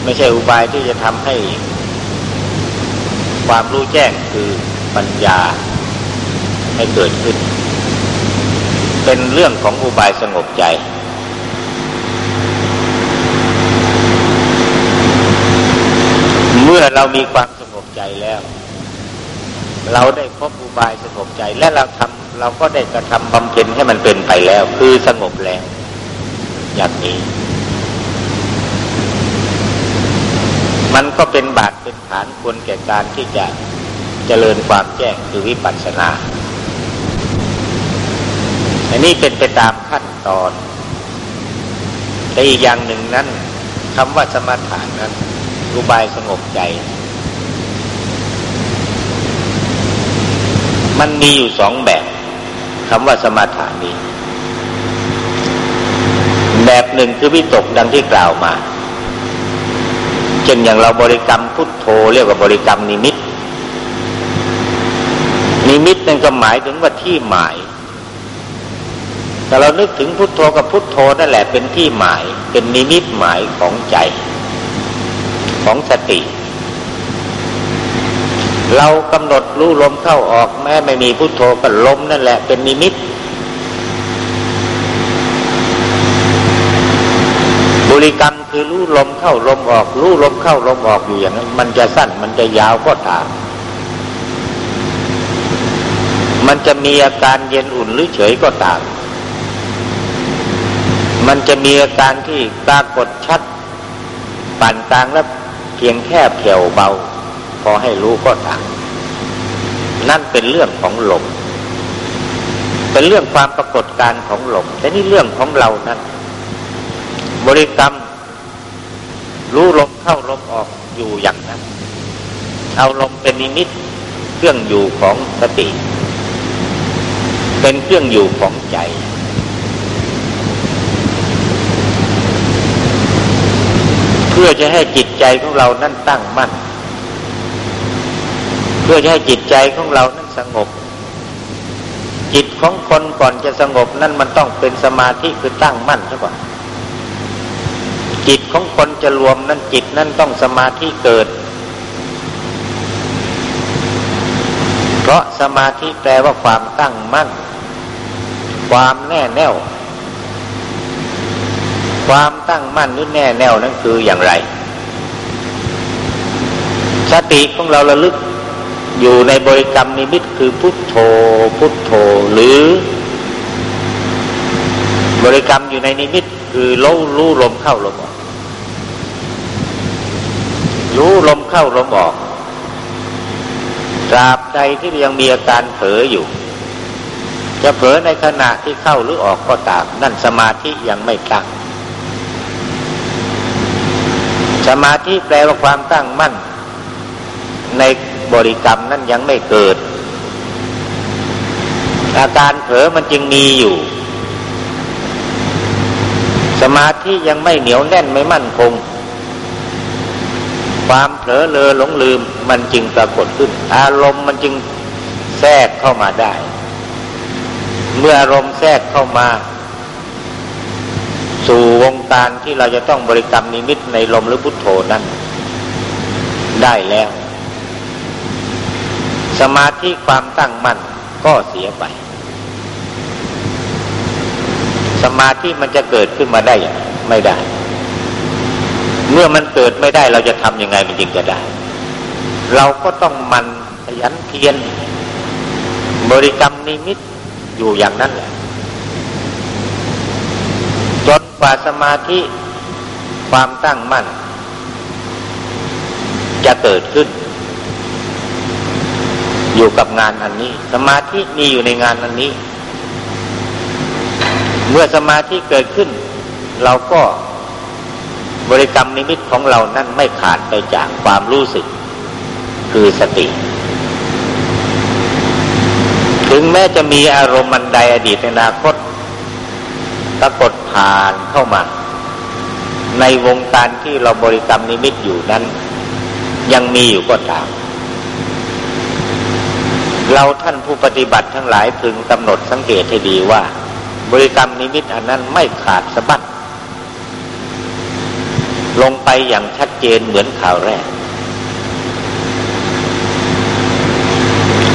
ไม่ใช่อุบายที่จะทำให้ ความรู้แจ้งคือปัญญาให้เกิดขึ้น เป็นเรื่องของอุบายสงบใจเมื่อเรามีความสงบใจแล้ว เราได้พบอุบายสงบใจและเราทำเราก็ได้กระทำบำเพ็ญให้มันเป็นไปแล้ว คือสงบแล้ว อย่างนี้ มันก็เป็นบาทเป็นฐานควรแก่การที่จะเจริญความแจ้งคือวิปัสสนา อันนี้เป็นไปตามขั้นตอน แต่อีกอย่างหนึ่งนั้นคำว่าสมถะนั้นรูบายสงบใจ มันมีอยู่สองแบบคำว่าสมถะนี้ แบบหนึ่งคือวิตกดังที่กล่าวมา เช่นอย่างเราบริกรรมพุทโธเรียกว่าบริกรรมนิมิต นิมิตนั่นก็หมายถึงว่าที่หมาย แต่เรานึกถึงพุทโธกับพุทโธนั่นแหละเป็นที่หมาย เป็นนิมิตหมายของใจ ของสติ เรากำหนดรู้ลมเข้าออกแม้ไม่มีพุทโธก็ลมนั่นแหละเป็นนิมิต ริกรรมคือรู้ลมเข้าลมออก รู้ลมเข้าลมออกอยู่อย่างนั้น มันจะสั้นมันจะยาวก็ตามมันจะมีอาการเย็นอุ่นหรือเฉยก็ตาม มันจะมีอาการที่ปรากฏชัดปานกลางและเพียงแค่เผียวเบา พอให้รู้ก็ตาม นั่นเป็นเรื่องของลม เป็นเรื่องความปรากฏการของลมแต่นี่เรื่องของเรานั้น บริกรรม รู้ลมเข้าลมออกอยู่อย่างนั้น เอาลมเป็นนิมิตเครื่องอยู่ของสติ เป็นเครื่องอยู่ของใจ เพื่อจะให้จิตใจของเรานั่นตั้งมั่น เพื่อจะให้จิตใจของเรานั้นสงบจิตของคนก่อนจะสงบนั่นมันต้องเป็นสมาธิคือตั้งมั่นใช่ปะจิต ของคนจะรวมนั้นจิตนั่นต้องสมาธิเกิด เพราะสมาธิแปลว่าความตั้งมั่น ความแน่แน่ว ความตั้งมั่นหรือแน่แน่วนั้นคืออย่างไร สติของเราระลึกอยู่ในบริกรรมนิมิตคือพุทโธ พุทโธหรือบริกรรมอยู่ในนิมิตคือรู้รู้ลมเข้าลมออก รู้ลมเข้าลมออกตราบใดที่ยังมีอาการเผลออยู่ จะเผลอในขณะที่เข้าหรือออกก็ตามนั่นสมาธิยังไม่ตั้ง สมาธิแปลว่าความตั้งมั่น ในบริกรรมนั้นยังไม่เกิด อาการเผลอมันจึงมีอยู่ สมาธิยังไม่เหนียวแน่นไม่มั่นคง ความเผลอเลอหลงลืมมันจึงปรากฏขึ้น อารมณ์มันจึงแทรกเข้ามาได้ เมื่ออารมณ์แทรกเข้ามา สู่วงการที่เราจะต้องบริกรรมนิมิตในลมหรือพุทโธนั้น ได้แล้ว สมาธิความตั้งมั่นก็เสียไป สมาธิมันจะเกิดขึ้นมาได้อย่างไม่ได้ เมื่อมันเกิดไม่ได้เราจะทำยังไงมันจึงจะได้ เราก็ต้องมันขยันเพียรบริกรรมนิมิตอยู่อย่างนั้นแหละจนกว่าสมาธิความตั้งมั่น จะเกิดขึ้น อยู่กับงานอันนี้ สมาธิมีอยู่ในงานอันนี้ เมื่อสมาธิเกิดขึ้น เราก็ บริกรรมนิมิตของเรานั่นไม่ขาดไปจากความรู้สึก คือสติ ถึงแม้จะมีอารมณ์มันใดอดีตอนาคตปรากฏผ่านเข้ามา ในวงการที่เราบริกรรมนิมิตอยู่นั้น ยังมีอยู่ก็ตาม เราท่านผู้ปฏิบัติทั้งหลายพึงกำหนดสังเกตให้ดีว่า บริกรรมนิมิตอันนั้นไม่ขาดสะบัด อย่างชัดเจนเหมือนข่าวแรก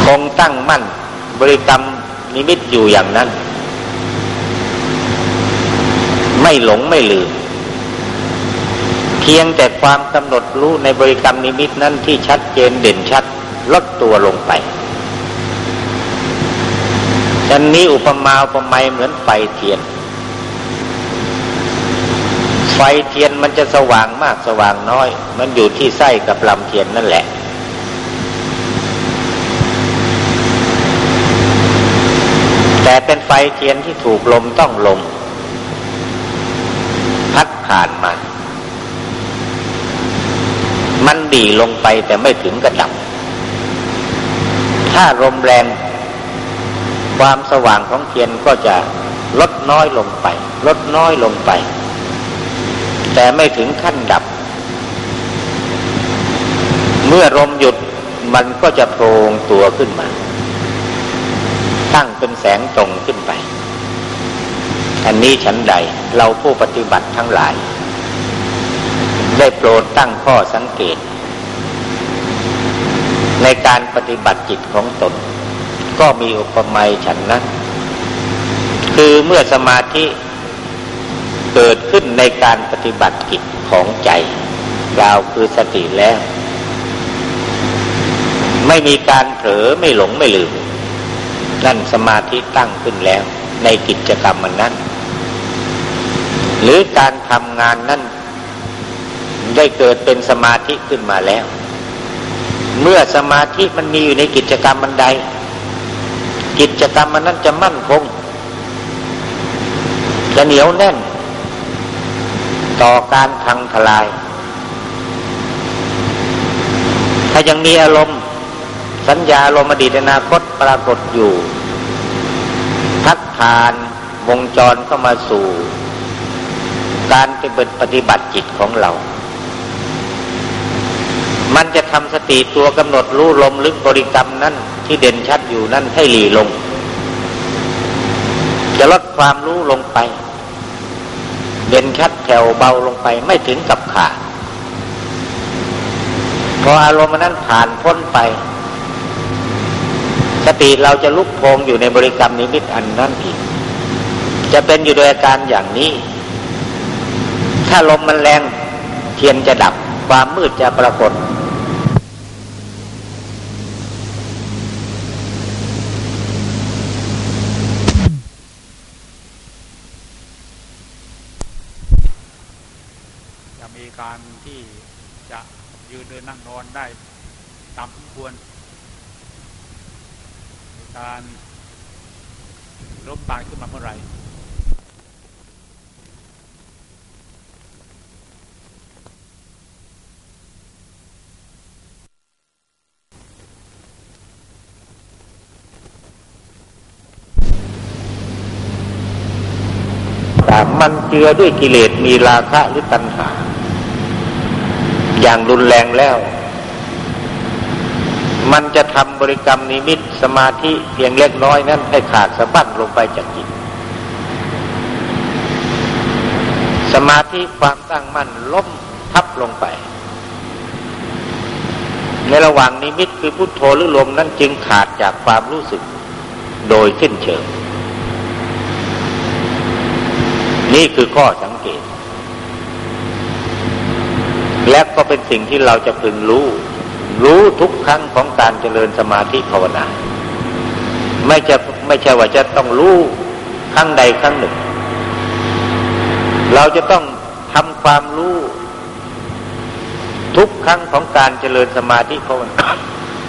คงตั้งมั่นบริกรรมนิมิตอยู่อย่างนั้น ไม่หลงไม่ลืม เพียงแต่ความกำหนดรู้ในบริกรรมนิมิตนั้นที่ชัดเจนเด่นชัดลดตัวลงไปฉันนี้อุปมาอุปไมยเหมือนไฟเทียน ไฟเทียนมันจะสว่างมากสว่างน้อย มันอยู่ที่ไส้กับลำเทียนนั่นแหละ แต่เป็นไฟเทียนที่ถูกลมต้องลม พัดผ่านมามันดีลงไปแต่ไม่ถึงกระดับ ถ้าลมแรง ความสว่างของเทียนก็จะลดน้อยลงไป ลดน้อยลงไป แต่ไม่ถึงขั้นดับ เมื่อลมหยุดมันก็จะโพรงตัวขึ้นมา ตั้งเป็นแสงตรงขึ้นไป อันนี้ฉันใดเราผู้ปฏิบัติทั้งหลาย ได้โปรดตั้งข้อสังเกต ในการปฏิบัติจิตของตน ก็มีอุปมาฉันนั้น คือเมื่อสมาธิ เกิดขึ้นในการปฏิบัติกิจของใจยาวคือสติแล้ว ไม่มีการเผลอไม่หลงไม่ลืม นั่นสมาธิตั้งขึ้นแล้ว ในกิจกรรมมันนั้น หรือการทำงานนั้นได้เกิดเป็นสมาธิขึ้นมาแล้ว เมื่อสมาธิมันมีอยู่ในกิจกรรมมันใด กิจกรรมมันนั้นจะมั่นคงจะเหนียวแน่น ต่อการทังทลาย ถ้ายังมีอารมณ์ สัญญาลมณ์อดีตอนาคตปรากฏอยู่พัดผ่านวงจรเข้ามาสู่ การปฏิบัติจิตของเรา มันจะทำสติตัวกำหนดรู้ลมลึกบริกรรมนั้นที่เด่นชัดอยู่นั่นให้หลีลง จะลดความรู้ลงไป เย็นชัดแถวเบาลงไปไม่ถึงกับขาดพออารมณ์นั้นผ่านพ้นไป สติเราจะลุกโพงอยู่ในบริกรรมนิมิตอันนั้นอีกจะเป็นอยู่โดยอาการอย่างนี้ ถ้าลมมันแรงเทียนจะดับความมืดจะปรากฏ จะมีการที่จะยืนเดินนั่งนอนได้ตามสมควรการลบตายขึ้นมาเมื่อไหร่ ตาม มัน เจือด้วยกิเลสมีราคะหรือตัณหา อย่างรุนแรงแล้ว มันจะทำบริกรรมนิมิตสมาธิเพียงเล็กน้อยนั้นให้ขาดสะบั้นลงไปจากจิต สมาธิความตั้งมั่นล้มทับลงไป ในระหว่างนิมิตคือพุทโธหรือลมนั้นจึงขาดจากความรู้สึกโดยสิ้นเชิง นี่คือข้อสังเกต และก็เป็นสิ่งที่เราจะพึงรู้ รู้ทุกครั้งของการเจริญสมาธิภาวนา ไม่จะไม่ใช่ว่าจะต้องรู้ครั้งใดครั้งหนึ่ง เราจะต้องทำความรู้ ทุกครั้งของการเจริญสมาธิภาวนา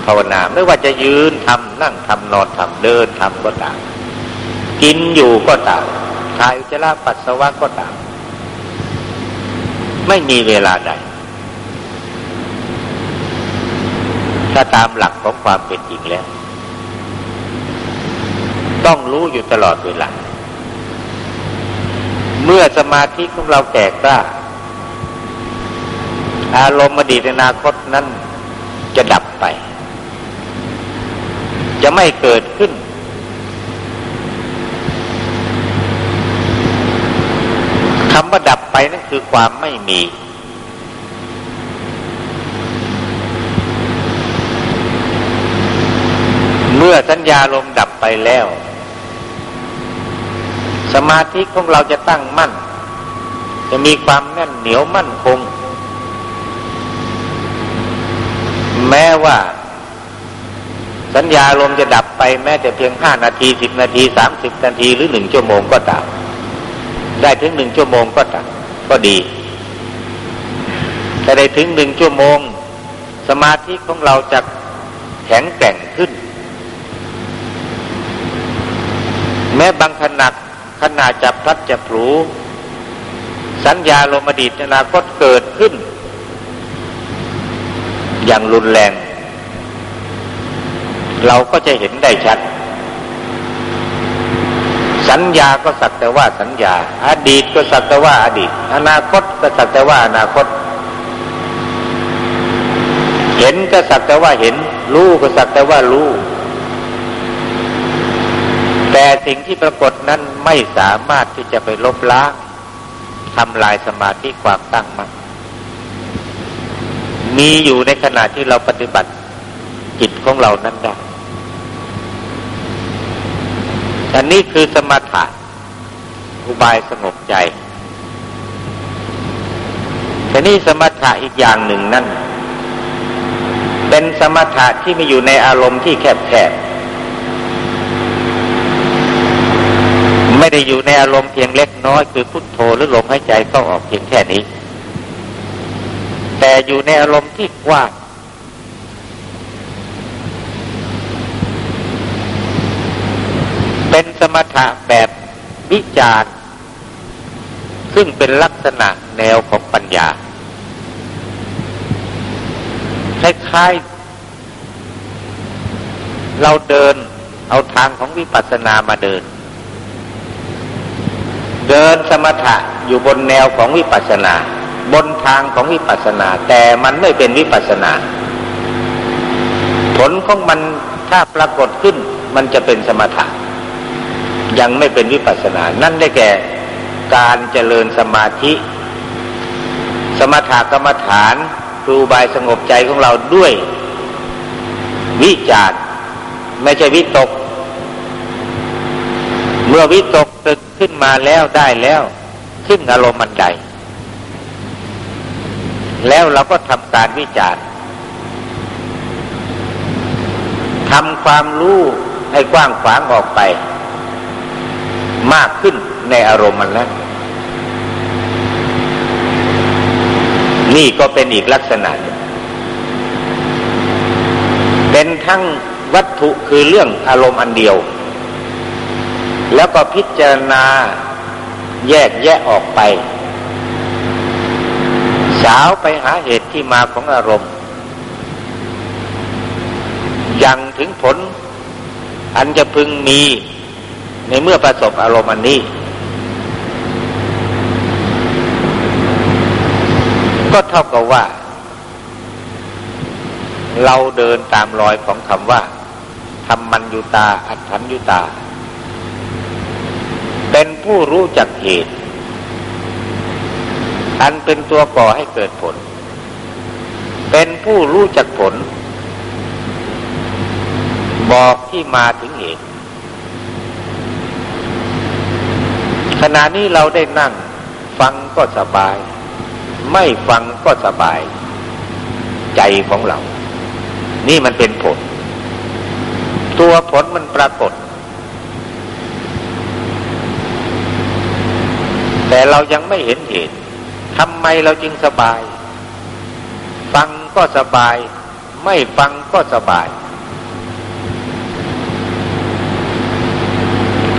ภาวนาไม่ว่าจะยืนทำนั่งทำนอนทำเดินทำก็ตามกินอยู่ก็ตาม ถ่ายอุจจาระปัสสาวะก็ตาม ไม่มีเวลาใด ถ้าตามหลักของความเป็นจริงแล้ว ต้องรู้อยู่ตลอดเวลา เมื่อสมาธิของเราแตกกล้า อารมณ์อดีตอนาคตนั้นจะดับไป จะไม่เกิดขึ้น คำว่าดับไป นั่นคือความไม่มี เมื่อสัญญาลมดับไปแล้ว สมาธิของเราจะตั้งมั่น จะมีความแน่นเหนียวมั่นคง แม้ว่าสัญญาลมจะดับไปแม้แต่เพียงห้านาทีสิบนาทีสามสิบนาทีหรือหนึ่งชั่วโมงก็ตาม ได้ถึงหนึ่งชั่วโมงก็ตาม ก็ดีแต่ได้ถึงหนึ่งชั่วโมง สมาธิของเราจะแข็งแกร่งขึ้น แม้บางขณะขณะจับพลัดจับผูสัญญาลมอดีตอนาคตเกิดขึ้น อย่างรุนแรง เราก็จะเห็นได้ชัด สัญญาก็สักแต่ว่าสัญญา อดีตก็สักแต่ว่าอดีต อนาคตก็สักแต่ว่าอนาคต เห็นก็สักแต่ว่าเห็น รู้ก็สักแต่ว่ารู้ แต่สิ่งที่ปรากฏนั้นไม่สามารถที่จะไปลบล้างทำลายสมาธิความตั้งมั่นมีอยู่ในขณะที่เราปฏิบัติจิตของเรานั้นได้ อันนี้คือสมถะอุบายสงบใจแต่นี่สมถะอีกอย่างหนึ่งนั่น เป็นสมถะที่มีอยู่ในอารมณ์ที่แคบๆ ไม่ได้อยู่ในอารมณ์เพียงเล็กน้อย คือพุทโธหรือลมหายใจเข้าออกเพียงแค่นี้ แต่อยู่ในอารมณ์ที่กว้าง เป็นสมถะแบบวิจารซึ่งเป็นลักษณะแนวของปัญญาคล้ายๆเราเดินเอาทางของวิปัสสนามาเดิน เดินสมถะอยู่บนแนวของวิปัสสนา บนทางของวิปัสสนา แต่มันไม่เป็นวิปัสสนา ผลของมันถ้าปรากฏขึ้น มันจะเป็นสมถะ ยังไม่เป็นวิปัสสนา นั่นได้แก่การเจริญสมาธิ สมถกรรมฐานครูบายสงบใจของเราด้วย วิจารไม่ใช่วิตก เมื่อวิตกตึกขึ้นมาแล้วได้แล้ว ขึ้นอารมณ์มันใด แล้วเราก็ทำการวิจารทำความรู้ให้กว้างขวางออกไป มากขึ้นในอารมณ์มันแล้วนี่ก็เป็นอีกลักษณะ เป็นทั้งวัตถุคือเรื่องอารมณ์อันเดียว แล้วก็พิจารณาแยกแยะออกไป สาวไปหาเหตุที่มาของอารมณ์ ยังถึงผลอันจะพึงมี ในเมื่อประสบอารมณ์นี้ ก็เท่ากับว่า เราเดินตามรอยของคำว่าธรรมัญยุตา อัตถัญยุตา เป็นผู้รู้จักเหตุ อันเป็นตัวก่อให้เกิดผล เป็นผู้รู้จักผล บอกที่มาถึงเหตุ ขณะนี้เราได้นั่ง ฟังก็สบาย ไม่ฟังก็สบาย ใจของเรา นี่มันเป็นผล ตัวผลมันปรากฏ แต่เรายังไม่เห็นเหตุทำไมเราจึงสบาย ฟังก็สบาย ไม่ฟังก็สบาย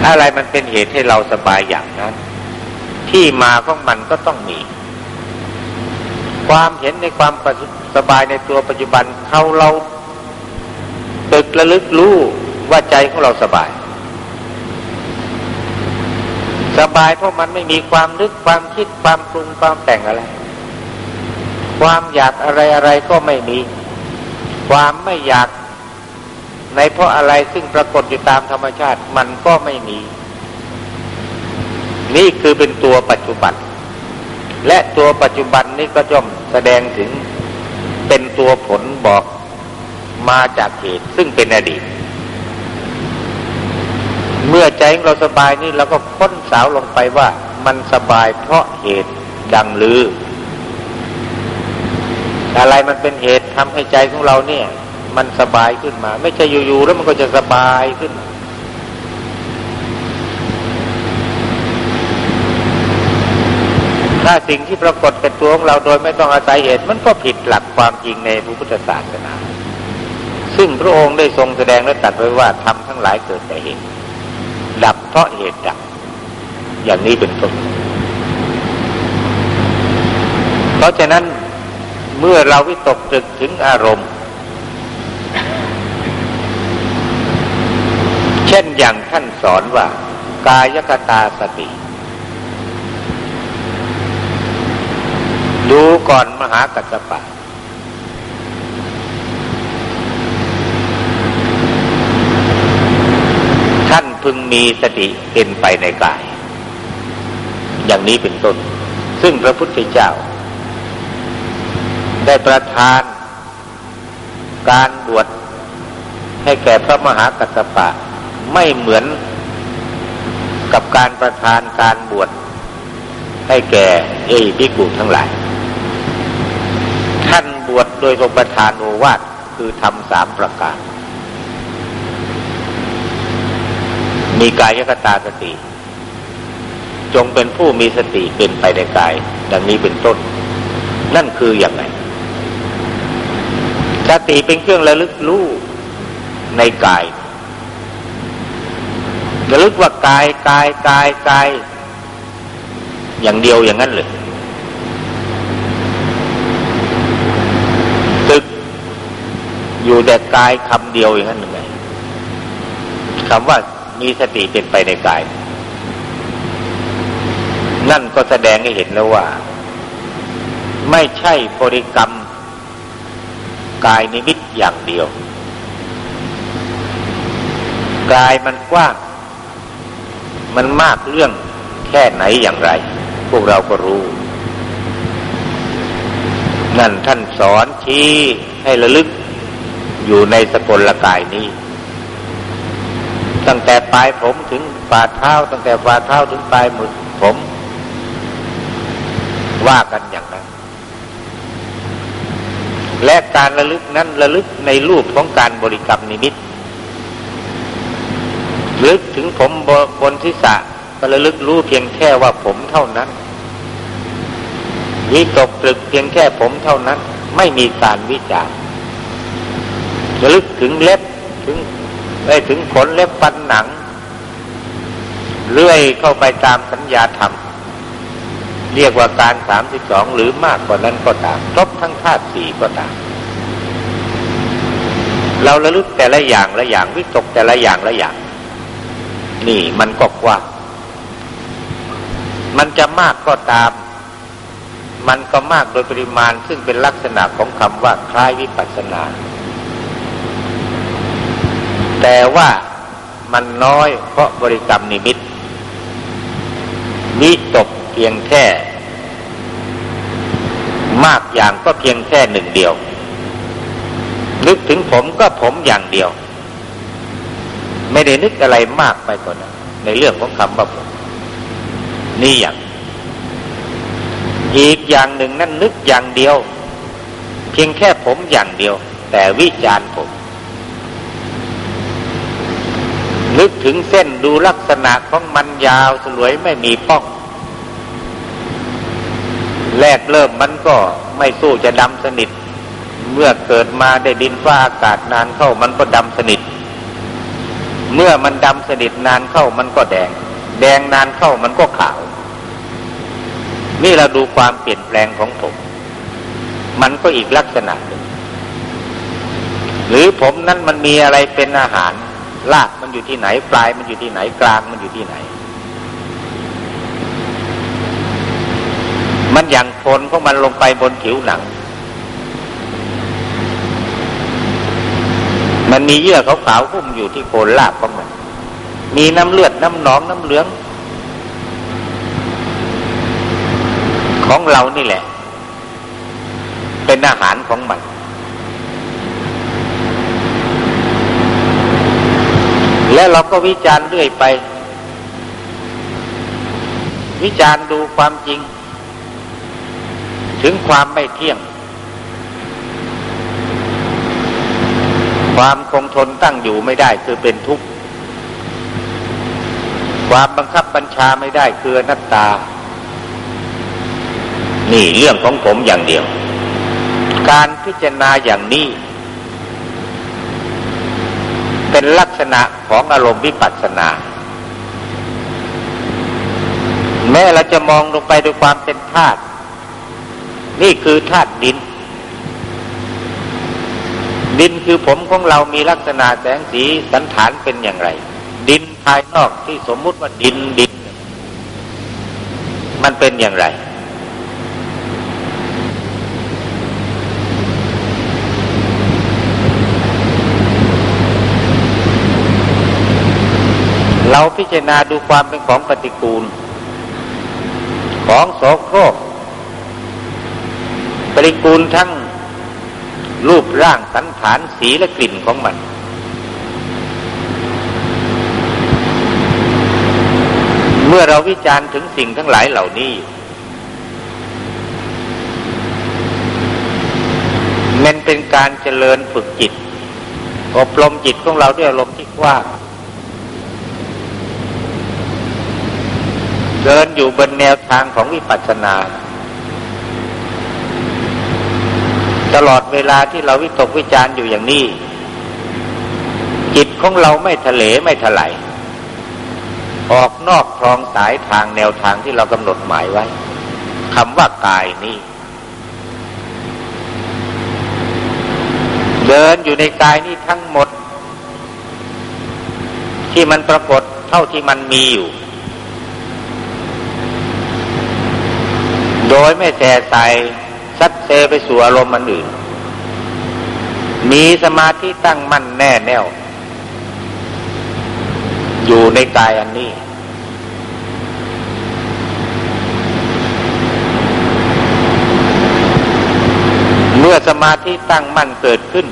อะไรมันเป็นเหตุให้เราสบายอย่างนั้น ที่มาของมันก็ต้องมี ความเห็นในความสบายในตัวปัจจุบันเขาเราตึกระลึกรู้ว่าใจของเราสบาย สบายเพราะมันไม่มีความนึกความคิดความปรุงความแต่งอะไร ความอยากอะไรอะไรก็ไม่มี ความไม่อยาก นเพราะอะไรซึ่งปรากฏอยู่ตามธรรมชาติมันก็ไม่มี นี่คือเป็นตัวปัจจุบัน และตัวปัจจุบันนี้ก็ย่อมแสดงถึงเป็นตัวผลบอกมาจากเหตุซึ่งเป็นอดีต เมื่อใจเราสบายนี่เราก็ค้นสาวลงไปว่ามันสบายเพราะเหตุดังลือ อะไรมันเป็นเหตุทำให้ใจของเราเนี่ย มันสบายขึ้นมา ไม่ใช่อยู่ๆแล้วมันก็จะสบายขึ้นถ้าสิ่งที่ปรากฏเป็นตัวของเราโดยไม่ต้องอาศัยเหตุ มันก็ผิดหลักความจริงในพระพุทธศาสนา ซึ่งพระองค์ได้ทรงแสดงและตรัสไว้ว่าทำทั้งหลายเกิดแต่เหตุ ดับเพราะเหตุดับ อย่างนี้เป็นต้นเพราะฉะนั้นเมื่อเราวิตกตรึกถึงอารมณ์ เช่นอย่างท่านสอนว่า กายกตาสติดูก่อนมหากัสปะ ท่านพึงมีสติเป็นไปในกาย อย่างนี้เป็นต้น ซึ่งพระพุทธเจ้า ได้ประทาน การบวชให้แก่พระมหากัสสปะ ไม่เหมือนกับการประทานการบวชให้แก่เอภิกุทั้งหลาย ท่านบวชโดยทรงประทานโอวาทคือทำสามประการ มีกายกตาสติ จงเป็นผู้มีสติเป็นไปในกาย ดังนี้เป็นต้น นั่นคืออย่างไรสติเป็นเครื่องระลึกรู้ในกาย ระลึกว่ากายกายกายกาย อย่างเดียวอย่างนั้นเลยตึก อยู่แต่กายคำเดียวอย่างนั้นหนึ่งไงคำว่ามีสติเป็นไปในกาย นั่นก็แสดงให้เห็นแล้วว่า ไม่ใช่บริกรรม กายนิมิตอย่างเดียว กายมันกว้าง มันมากเรื่องแค่ไหนอย่างไร พวกเราก็รู้ นั่นท่านสอนชี้ให้ระลึกอยู่ในสกลกายนี้ ตั้งแต่ปลายผมถึงฝ่าเท้า ตั้งแต่ฝ่าเท้าถึงปลายมือผม ว่ากันอย่างนั้น และการระลึกนั้นระลึกในรูปของการบริกรรมนิมิต ลึกถึงผมบนทิศะก็ระลึกรู้เพียงแค่ว่าผมเท่านั้นวิตกตรึกเพียงแค่ผมเท่านั้น ไม่มีการวิจารระลึกถึงเล็บถึงได้ถึงขนเล็บฟันหนังเลื่อยเข้าไปตามสัญญาธรรม เรียกว่าการสามสิบสองหรือมากกว่านั้นก็ตามครบทั้งธาตุสี่ก็ตาม เราระลึกแต่ละอย่างละอย่างวิตกแต่ละอย่างละอย่าง นี่มันก็กว้างมันจะมากก็ตาม มันก็มากโดยปริมาณซึ่งเป็นลักษณะของคำว่าคล้ายวิปัสสนา แต่ว่ามันน้อยเพราะบริกรรมนิมิต วิตกเพียงแค่ มากอย่างก็เพียงแค่หนึ่งเดียว นึกถึงผมก็ผมอย่างเดียว ไม่ได้นึกอะไรมากไปกว่านั้นในเรื่องของคำว่าผมนี่อย่าง อีกอย่างหนึ่งนั่นนึกอย่างเดียว เพียงแค่ผมอย่างเดียว แต่วิจารณ์ผม นึกถึงเส้นดูลักษณะของมันยาวสลวยไม่มีป้อง แรกเริ่มมันก็ไม่สู้จะดำสนิท เมื่อเกิดมาได้ดินฟ้าอากาศนานเข้ามันก็ดำสนิท เมื่อมันดำสนิทนานเข้ามันก็แดง แดงนานเข้ามันก็ขาว นี่เราดูความเปลี่ยนแปลงของผม มันก็อีกลักษณะหนึ่ง หรือผมนั้นมันมีอะไรเป็นอาหารลากมันอยู่ที่ไหน ปลายมันอยู่ที่ไหนกลางมันอยู่ที่ไหน มันอย่างโคนของมันลงไปบนผิวหนัง มันมีเยื่อขาวๆหุ้มอยู่ที่โคนลากของมัน มีน้ำเลือดน้ำหนองน้ำเหลือง ของเรานี่แหละ เป็นอาหารของมัน และเราก็วิจารณ์เรื่อยไป วิจารณ์ดูความจริง ถึงความไม่เที่ยง ความคงทนตั้งอยู่ไม่ได้คือเป็นทุกข์ ความบังคับบัญชาไม่ได้คือนัตตา นี่เรื่องของผมอย่างเดียว การพิจารณาอย่างนี้ เป็นลักษณะของอารมณ์วิปัสสนา แม้เราจะมองลงไปด้วยความเป็นธาตุนี่คือธาตุดิน ดินคือผมของเรามีลักษณะแสงสีสันฐานเป็นอย่างไร ดินภายนอกที่สมมุติว่าดินดิน มันเป็นอย่างไร เราพิจารณาดูความเป็นของปฏิกูล ของโสโครกปฏิกูลทั้ง รูปร่างสันฐานสีและกลิ่นของมัน เมื่อเราวิจารณ์ถึงสิ่งทั้งหลายเหล่านี้ มันเป็นการเจริญฝึกจิต อบรมจิตของเราด้วยอารมณ์ที่กว้างเดินอยู่บนแนวทางของวิปัสสนา ตลอดเวลาที่เราวิตกวิจารณ์อยู่อย่างนี้ จิตของเราไม่ทะเลไม่ถลายออกนอกคลองสายทางแนวทางที่เรากำหนดหมายไว้คำว่ากายนี้ เดินอยู่ในกายนี้ทั้งหมด ที่มันปรากฏเท่าที่มันมีอยู่ โดยไม่แส่ใส ซัดเซไปสู่อารมณ์มันอื่น มีสมาธิตั้งมั่นแน่แน่ว อยู่ในกายอันนี้เมื่อสมาธิตั้งมั่นเกิดขึ้น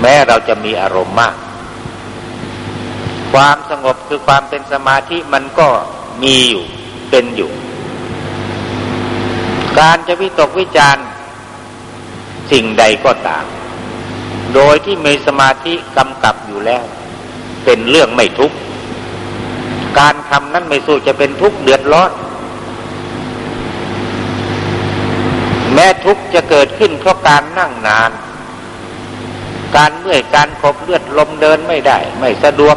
แม้เราจะมีอารมณ์มาก ความสงบคือความเป็นสมาธิมันก็มีอยู่เป็นอยู่ การจะวิตกวิจารณ์สิ่งใดก็ตาม โดยที่มีสมาธิกำกับอยู่แล้ว เป็นเรื่องไม่ทุกข์ การทำนั้นไม่สู้จะเป็นทุกข์เดือดร้อน แม้ทุกข์จะเกิดขึ้นเพราะการนั่งนาน การเมื่อยการขบเลือดลมเดินไม่ได้ ไม่สะดวก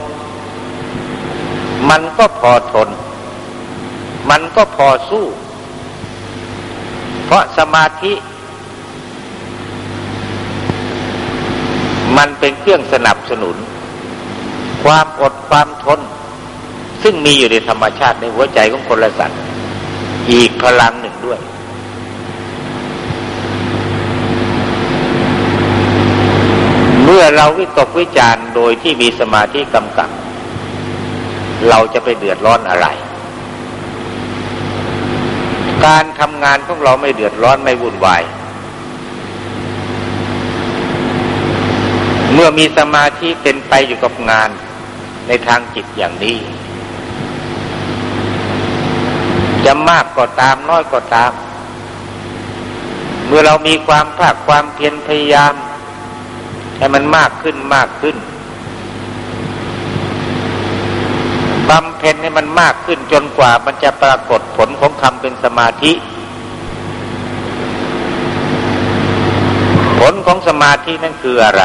มันก็พอทน มันก็พอสู้ เพราะสมาธิ มันเป็นเครื่องสนับสนุน ความอดความทน ซึ่งมีอยู่ในธรรมชาติในหัวใจของคนละสัตว์อีกพลังหนึ่งด้วย เมื่อเราวิตกวิจารณ์โดยที่มีสมาธิกำกับ เราจะไปเดือดร้อนอะไร การทำงานของเราไม่เดือดร้อนไม่วุ่นวาย เมื่อมีสมาธิเป็นไปอยู่กับงานในทางจิตอย่างนี้ จะมากก็ตามน้อยก็ตาม เมื่อเรามีความภาคความเพียรพยายามให้มันมากขึ้นมากขึ้นบำเพ็ญให้มัน มากขึ้นจนกว่ามันจะปรากฏผลของคำเป็นสมาธิ ผลของสมาธินั่นคืออะไร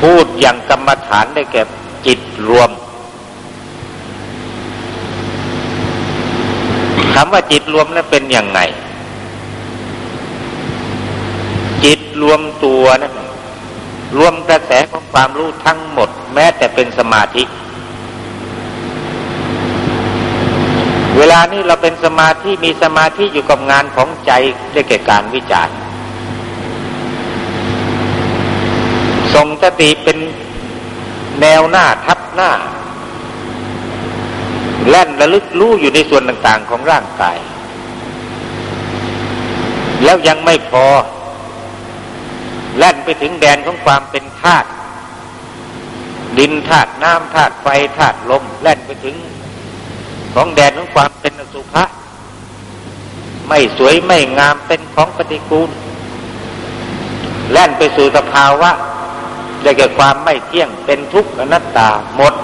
พูดอย่างกรรมฐานได้แก่จิตรวมคำว่าจิตรวมนั้นเป็นอย่างไง จิตรวมตัวนะรวมกระแสของความรู้ทั้งหมด แม้แต่เป็นสมาธิ เวลานี้เราเป็นสมาธิมีสมาธิอยู่กับงานของใจได้แก่การวิจารณ์ทรงสติเป็นแนวหน้าทับหน้า แล่นระลึกรู้อยู่ในส่วนต่างๆของร่างกาย แล้วยังไม่พอ แล่นไปถึงแดนของความเป็นธาตุดินธาตุน้ำธาตุไฟธาตุลมแล่นไปถึง ของแดนของความเป็นอสุภะไม่สวยไม่งามเป็นของปฏิกูล แล่นไปสู่สภาวะได้แก่ความไม่เที่ยงเป็นทุกข์อนัตตาหมด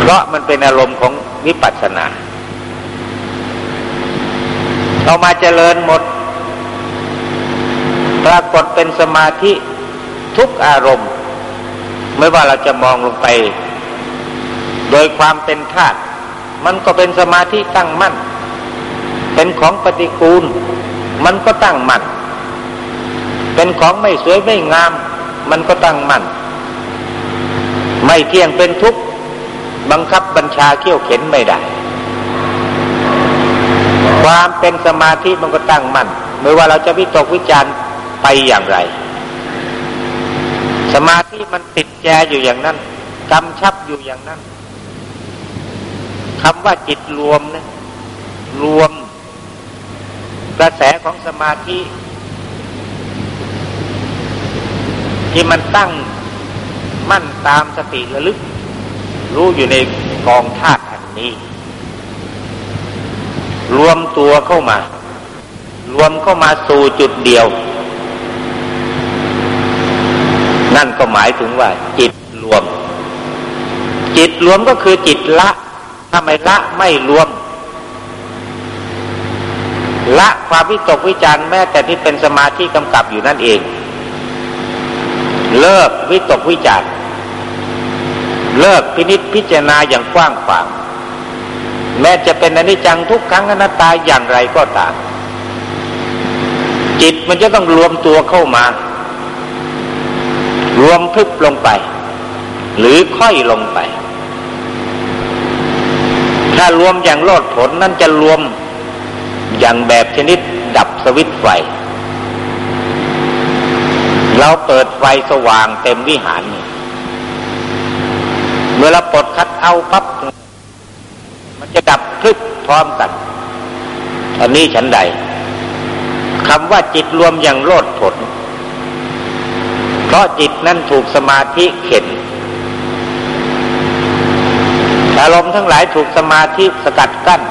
เพราะมันเป็นอารมณ์ของวิปัสสนาเอามาเจริญหมด ปรากฏเป็นสมาธิทุกอารมณ์ ไม่ว่าเราจะมองลงไป โดยความเป็นธาตุมันก็เป็นสมาธิตั้งมั่น เป็นของปฏิกูล มันก็ตั้งมั่น เป็นของไม่สวยไม่งาม มันก็ตั้งมั่น ไม่เที่ยงเป็นทุกข์บังคับบัญชาเขี่ยวเข็นไม่ได้ ความเป็นสมาธิมันก็ตั้งมั่นไม่ว่าเราจะวิตกวิจารณ์ไปอย่างไร สมาธิมันติดแจอยู่อย่างนั้นกำชับอยู่อย่างนั้น คำว่าจิตรวมนะรวม กระแสของสมาธิ ที่มันตั้งมั่นตามสติระลึก รู้อยู่ในกองธาตุอันนี้ รวมตัวเข้ามา รวมเข้ามาสู่จุดเดียว นั่นก็หมายถึงว่า จิตรวม จิตรวมก็คือจิตละ ถ้าไม่ละไม่รวม ละความวิตกวิจารแม้แต่ที่เป็นสมาธิกำกับอยู่นั่นเอง เลิกวิตกวิจารเลิกพินิษพิจารณาอย่างกว้างขวางแม้จะเป็นอนิจจังทุกครั้งอนัตตาอย่างไรก็ตาม จิตมันจะต้องรวมตัวเข้ามา รวมพึบลงไป หรือค่อยลงไป ถ้ารวมอย่างโลดผลนั่นจะรวมอย่างแบบชนิดดับสวิตไฟ เราเปิดไฟสว่างเต็มวิหาร เมื่อเราปลดคัดเอาปั๊บมันจะดับพลึบพร้อมกันอันนี้ฉันใดคำว่าจิตรวมอย่างโลดผล เพราะจิตนั้นถูกสมาธิเข็น อารมณ์ทั้งหลายถูกสมาธิสกัดกั้น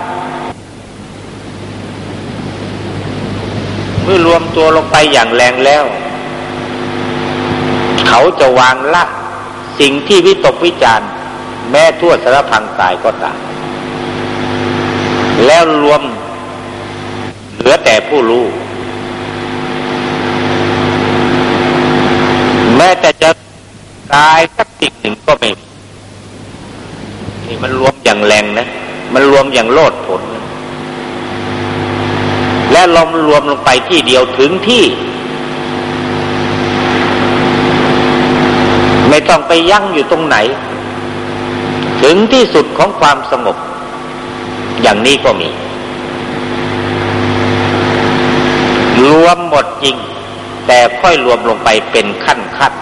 เมื่อรวมตัวลงไปอย่างแรงแล้ว เขาจะวางละสิ่งที่วิตกวิจารแม้ทั่วสารพังกายก็ตามแล้วรวมเหลือแต่ผู้รู้ แม้แต่จะกายสักสิ่งหนึ่งก็ไม่ นี่มันรวมอย่างแรงนะ มันรวมอย่างโลดผล และลมรวมลงไปที่เดียวถึงที่ ไม่ต้องไปยั่งอยู่ตรงไหน ถึงที่สุดของความสงบ อย่างนี้ก็มี รวมหมดจริง แต่ค่อยรวมลงไปเป็นขั้นขั้น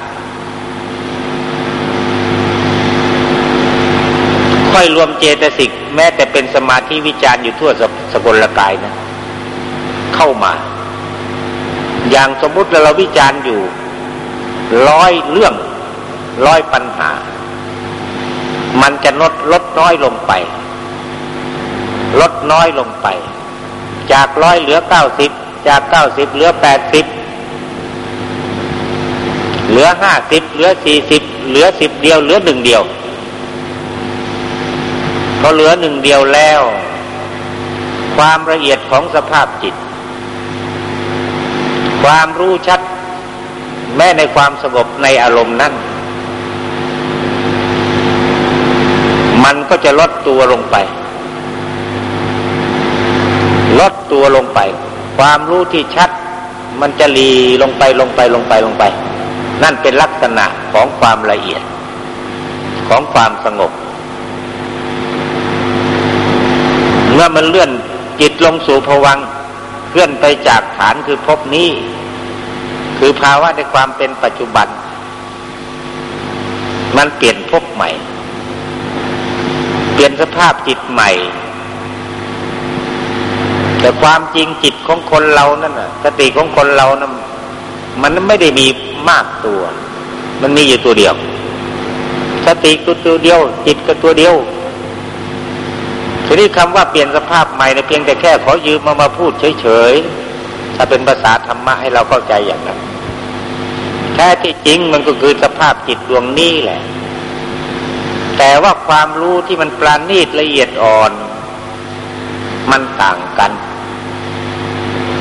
ค่อยรวมเจตสิกแม้แต่เป็นสมาธิวิจารณ์อยู่ทั่วสสกลกายนะ เข้ามา อย่างสมมุติเราวิจารณ์อยู่ร้อยเรื่องร้อยปัญหา มันจะลดลดน้อยลงไป ลดน้อยลงไป จากร้อยเหลือเก้าสิบจากเก้าสิบเหลือแปดสิบเหลือห้าสิบเหลือสี่สิบเหลือสิบเดียว เหลือหนึ่งเดียว พอเหลือหนึ่งเดียวแล้ว ความละเอียดของสภาพจิต ความรู้ชัด แม้ในความสงบในอารมณ์นั้น มันก็จะลดตัวลงไป ลดตัวลงไป ความรู้ที่ชัด มันจะลีลงไปลงไปลงไปลงไป นั่นเป็นลักษณะของความละเอียด ของความสงบเมื่อมันเลื่อนจิตลงสู่ภวังเคลื่อนไปจากฐานคือภพนี้ คือภาวะในความเป็นปัจจุบัน มันเปลี่ยนภพใหม่ เปลี่ยนสภาพจิตใหม่ แต่ความจริงจิตของคนเรานั่นน่ะสติของคนเรานั้นมันไม่ได้มีมากตัว มันมีอยู่ตัวเดียวสติก็ตัวเดียว จิตก็ตัวเดียว ทีนี้คำว่าเปลี่ยนสภาพใหม่เนี่ยเพียงแต่แค่ขอยืมมามาพูดเฉยๆถ้าเป็นภาษาธรรมะให้เราเข้าใจอย่างนั้นแท้ที่จริงมันก็คือสภาพจิตดวงนี้แหละ แต่ว่าความรู้ที่มันปราณีตละเอียดอ่อน มันต่างกัน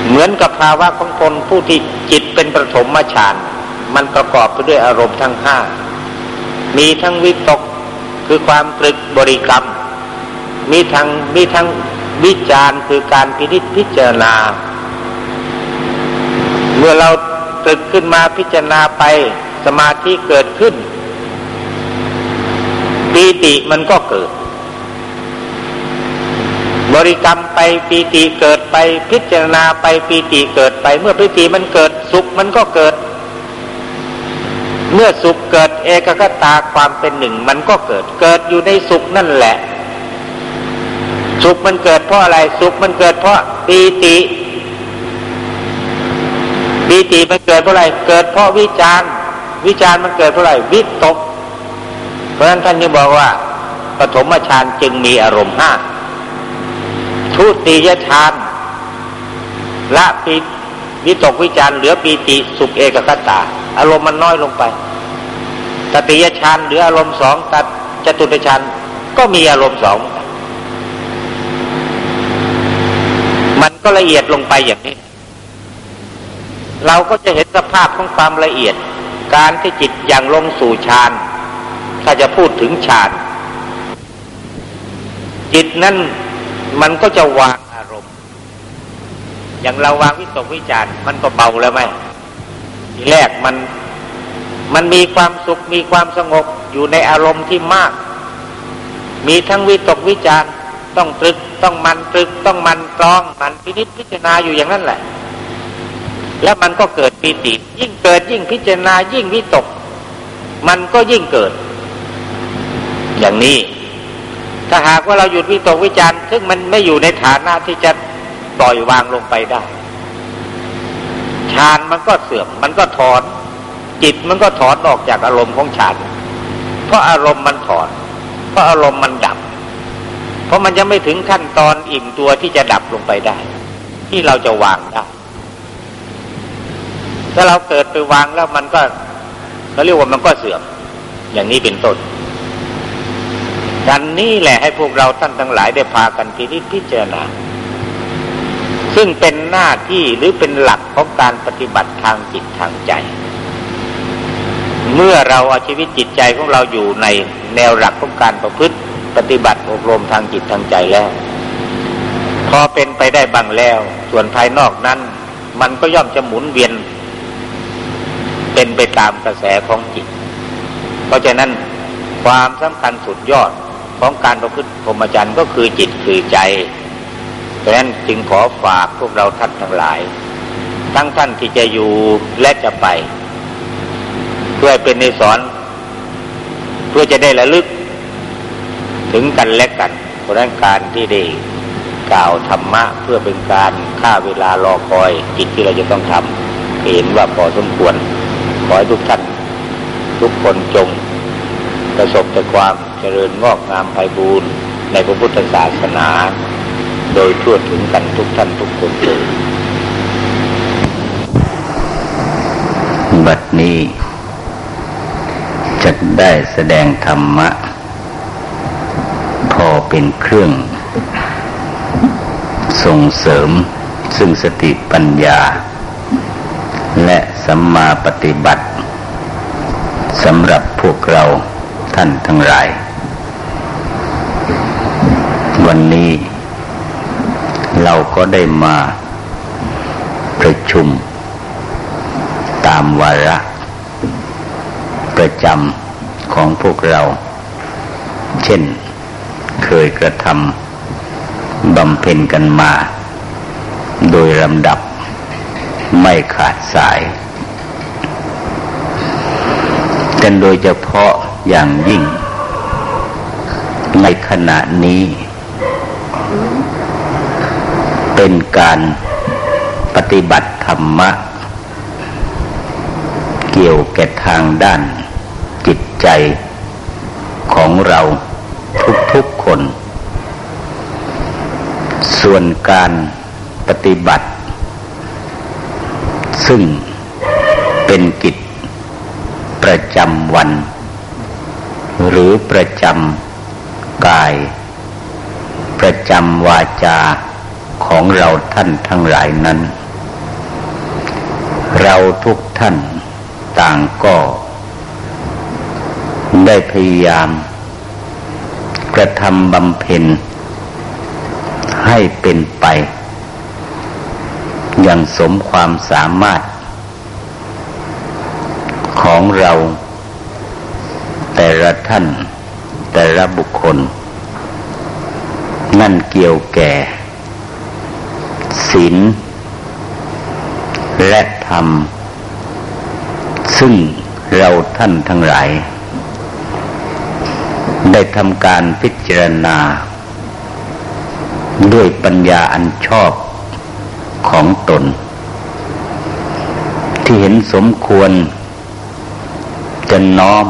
เหมือนกับภาวะของคนผู้ที่จิตเป็นประถมฌานมันประกอบไปด้วยอารมณ์ทั้งห้ามีทั้งวิตกคือความตรึกบริกรรม มีทั้งมีทั้งวิจารณ์คือการพินิจพิจารณา เมื่อเราตึกขึ้นมาพิจารณาไปสมาธิเกิดขึ้นปีติมันก็เกิด บริกรรมไปปีติเกิดไปพิจารณาไปปีติเกิดไป เมื่อปีติมันเกิดสุขมันก็เกิด เมื่อสุขเกิดเอกคตาความเป็นหนึ่งมันก็เกิด เกิดอยู่ในสุขนั่นแหละ สุขมันเกิดเพราะอะไร สุขมันเกิดเพราะปีติปีติมันเกิดเพราะอะไร เกิดเพราะวิจารวิจารมันเกิดเพราะอะไรวิตก เพราะฉะนั้นท่านจึงบอกว่าปฐมฌานจึงมีอารมณ์ห้าทุติยฌานละปีวิตกวิจารเหลือปีติสุขเอกคตา อารมณ์มันน้อยลงไปตติยฌานเหลืออารมณ์สองตัดจตุตฌานก็มีอารมณ์สองมัน ก็ละเอียดลงไปอย่างนี้ เราก็จะเห็นสภาพของความละเอียด การที่จิตอย่างลงสู่ฌานถ้าจะพูดถึงฌานจิตนั้นมันก็จะวางอารมณ์ อย่างเราวางวิตกวิจารมันก็เบาแล้วไหมทีแรกมันมันมีความสุขมีความสงบอยู่ในอารมณ์ที่มาก มีทั้งวิตกวิจาร ต้องตรึกต้องมันตรึกต้องมันตรอง มันพินิจพิจารณาอยู่อย่างนั้นแหละ แล้วมันก็เกิดปีติ ยิ่งเกิดยิ่งพิจารณายิ่งวิตก มันก็ยิ่งเกิด อย่างนี้ ถ้าหากว่าเราหยุดวิตกวิจารณ์ซึ่งมันไม่อยู่ในฐานะที่จะปล่อยวางลงไปได้ฌานมันก็เสื่อมมันก็ถอน จิตมันก็ถอนออกจากอารมณ์ของฌานเพราะอารมณ์มันถอน เพราะอารมณ์มันดับ เพราะมันยังไม่ถึงขั้นตอนอิ่มตัวที่จะดับลงไปได้ ที่เราจะวางได้ถ้าเราเกิดไปวางแล้วมันก็เขาเรียกว่ามันก็เสื่อม อย่างนี้เป็นต้นกันนี้แหละให้พวกเราท่านทั้งหลายได้พากันพิจิตพิจารณา ซึ่งเป็นหน้าที่หรือเป็นหลักของการปฏิบัติทางจิตทางใจ เมื่อเราเอาชีวิตจิตใจของเราอยู่ในแนวหลักของการประพฤติ ปฏิบัติอบรมทางจิตทางใจแล้ว พอเป็นไปได้บางแล้ว ส่วนภายนอกนั้น มันก็ย่อมจะหมุนเวียน เป็นไปตามกระแสของจิต เพราะฉะนั้นความสำคัญสุดยอดของการประพฤติพรหมจรรย์ก็คือจิตคือใจดังนั้นจึงขอฝากพวกเราท่านทั้งหลาย ทั้งท่านที่จะอยู่และจะไป เพื่อเป็นในสอน เพื่อจะได้ระลึก ถึงกันและกัน เพราะนั้นการที่ได้กล่าวธรรมะเพื่อเป็นการฆ่าเวลารอคอยกิจที่เราจะต้องทำเห็นว่าพอสมควร ขอให้ทุกท่าน ทุกคนจง ประสบแต่ความเจริญงอกงามไพบูรณ์ในพระพุทธศาสนา โดยทั่วถึงกันทุกท่านทุกคนเลยบัดนี้จะได้แสดงธรรมะ เป็นเครื่อง ส่งเสริมซึ่งสติปัญญา และสัมมาปฏิบัติสำหรับพวกเราท่านทั้งหลาย วันนี้ เราก็ได้มาประชุม ตามวาระ ประจำของพวกเรา เช่น เคยกระทำบำเพ็ญกันมา โดยลำดับไม่ขาดสาย กันโดยเฉพาะอย่างยิ่ง ในขณะนี้ เป็นการปฏิบัติธรรมะ เกี่ยวแก่ทางด้านจิตใจของเราทุกๆ คน ส่วนการปฏิบัติ ซึ่งเป็นกิจประจำวัน หรือประจำกาย ประจำวาจาของเราท่านทั้งหลายนั้น เราทุกท่านต่างก็ได้พยายาม กระทำบำเพ็ญ ให้เป็นไป อย่างสมความสามารถ ของเรา แต่ละท่าน แต่ละบุคคล นั่นเกี่ยวแก่ศีลและธรรม ซึ่งเราท่านทั้งหลาย ได้ทำการพิจารณา ด้วยปัญญาอันชอบของตน ที่เห็นสมควรจะน้อม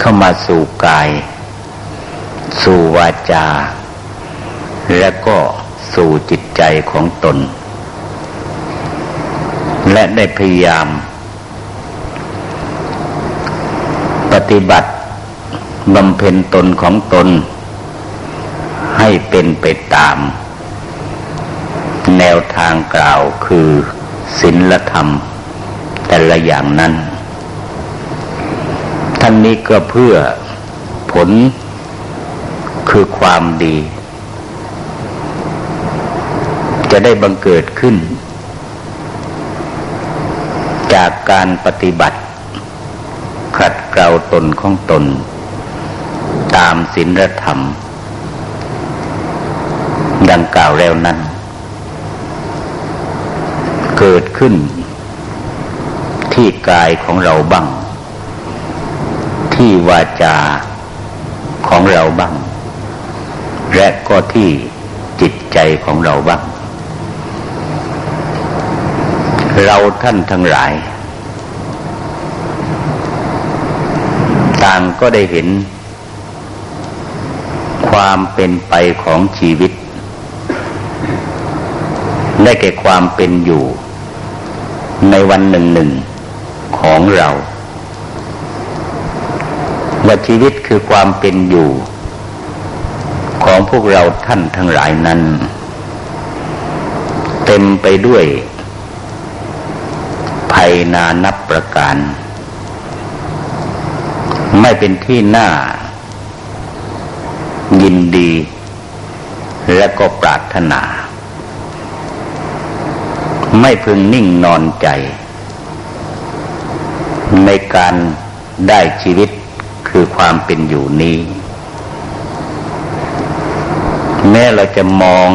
เข้ามาสู่กาย สู่วาจา และก็สู่จิตใจของตน และได้พยายาม ปฏิบัติ บำเพ็ญตนของตน ให้เป็นไปตาม แนวทางกล่าวคือศีลธรรม แต่ละอย่างนั้น ทั้งนี้ก็เพื่อผลคือความดี จะได้บังเกิดขึ้น จากการปฏิบัติ ขัดเกลาตนของตนามศีลธรรม ดังกล่าวแล้วนั้น เกิดขึ้น ที่กายของเราบ้าง ที่วาจาของเราบ้าง และก็ที่จิตใจของเราบ้าง เราท่านทั้งหลาย ต่างก็ได้เห็น ความเป็นไปของชีวิต ได้แก่ความเป็นอยู่ ในวันหนึ่งหนึ่งของเราว่าชีวิตคือความเป็นอยู่ ของพวกเราท่านทั้งหลายนั้น เต็มไปด้วยภัยนานับประการ ไม่เป็นที่น่า นดี และก็ปรารถนา ไม่พึงนิ่งนอนใจ ในการได้ชีวิตคือความเป็นอยู่นี้ แม้เราจะมอง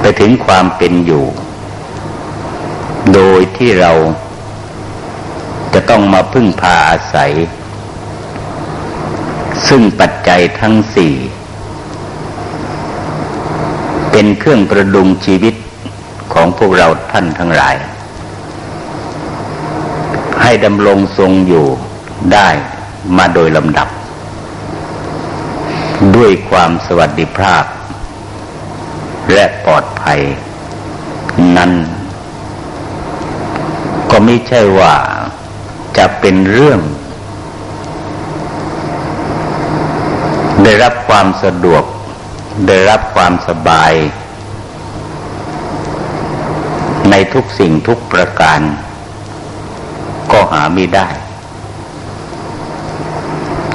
ไปถึงความเป็นอยู่ โดยที่เราจะต้องมาพึ่งพาอาศัย ซึ่งปัจจัยทั้งสี่ เป็นเครื่องประดุงชีวิตของพวกเราท่านทั้งหลาย ให้ดำรงทรงอยู่ได้มาโดยลำดับ ด้วยความสวัสดิภาพ และปลอดภัย นั้น ก็ไม่ใช่ว่าจะเป็นเรื่อง ได้รับความสะดวก ได้รับความสบาย ในทุกสิ่งทุกประการ ก็หาไม่ได้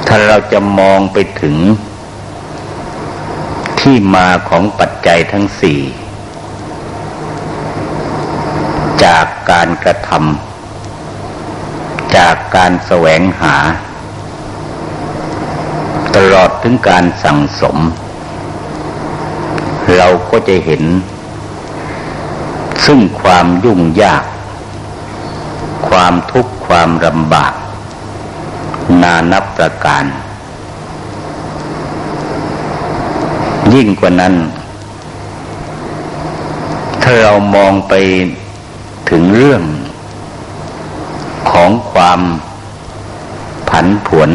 ถ้าเราจะมองไปถึง ที่มาของปัจจัยทั้งสี่ จากการกระทำจากการแสวงหาตลอด ถึงการสั่งสม เราก็จะเห็น ซึ่งความยุ่งยาก ความทุกข์ความลำบาก นานับประการ ยิ่งกว่านั้น ถ้าเรามองไปถึงเรื่องของความผันผวน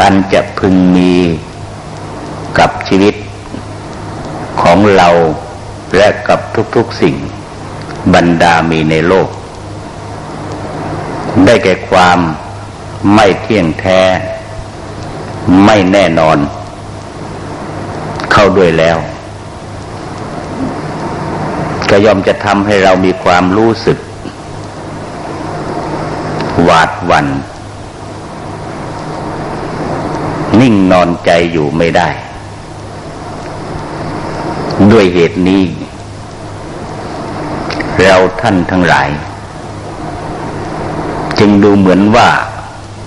อันจะพึงมีกับชีวิตของเราและกับทุกๆสิ่งบรรดามีในโลก ได้แก่ความไม่เที่ยงแท้ ไม่แน่นอน เข้าด้วยแล้วก็ยอมจะทำให้เรามีความรู้สึก หวาดวันนิ่ นิ่งนอนใจอยู่ไม่ได้ ด้วยเหตุนี้ เราท่านทั้งหลาย จึงดูเหมือนว่า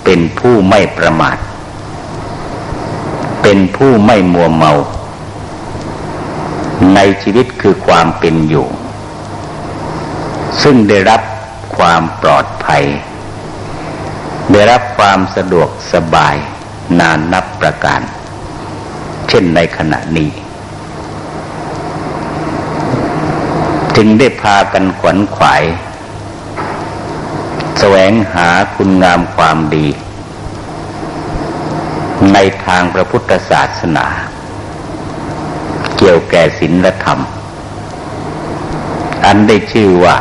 เป็นผู้ไม่ประมาท เป็นผู้ไม่มัวเมา ในชีวิตคือความเป็นอยู่ ซึ่งได้รับความปลอดภัย ได้รับความสะดวกสบาย นานนับประการ เช่นในขณะนี้ จึงได้พากันขวนขวาย แสวงหาคุณงามความดี ในทางพระพุทธศาสนา เกี่ยวแก่ศีลธรรม อันได้ชื่อว่า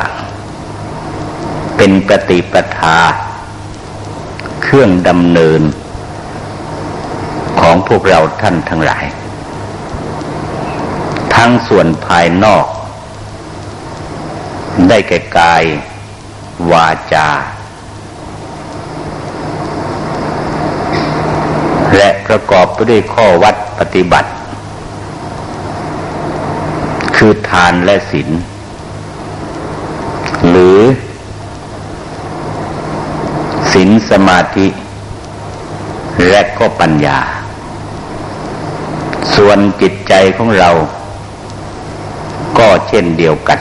เป็นปฏิปทา เครื่องดำเนิน ของพวกเราท่านทั้งหลาย ทั้งส่วนภายนอก ได้แก่กาย วาจา และประกอบไปด้วยข้อวัดปฏิบัติ คือทานและศีลหรือศีลสมาธิและก็ปัญญา ส่วนจิตใจของเรา ก็เช่นเดียวกัน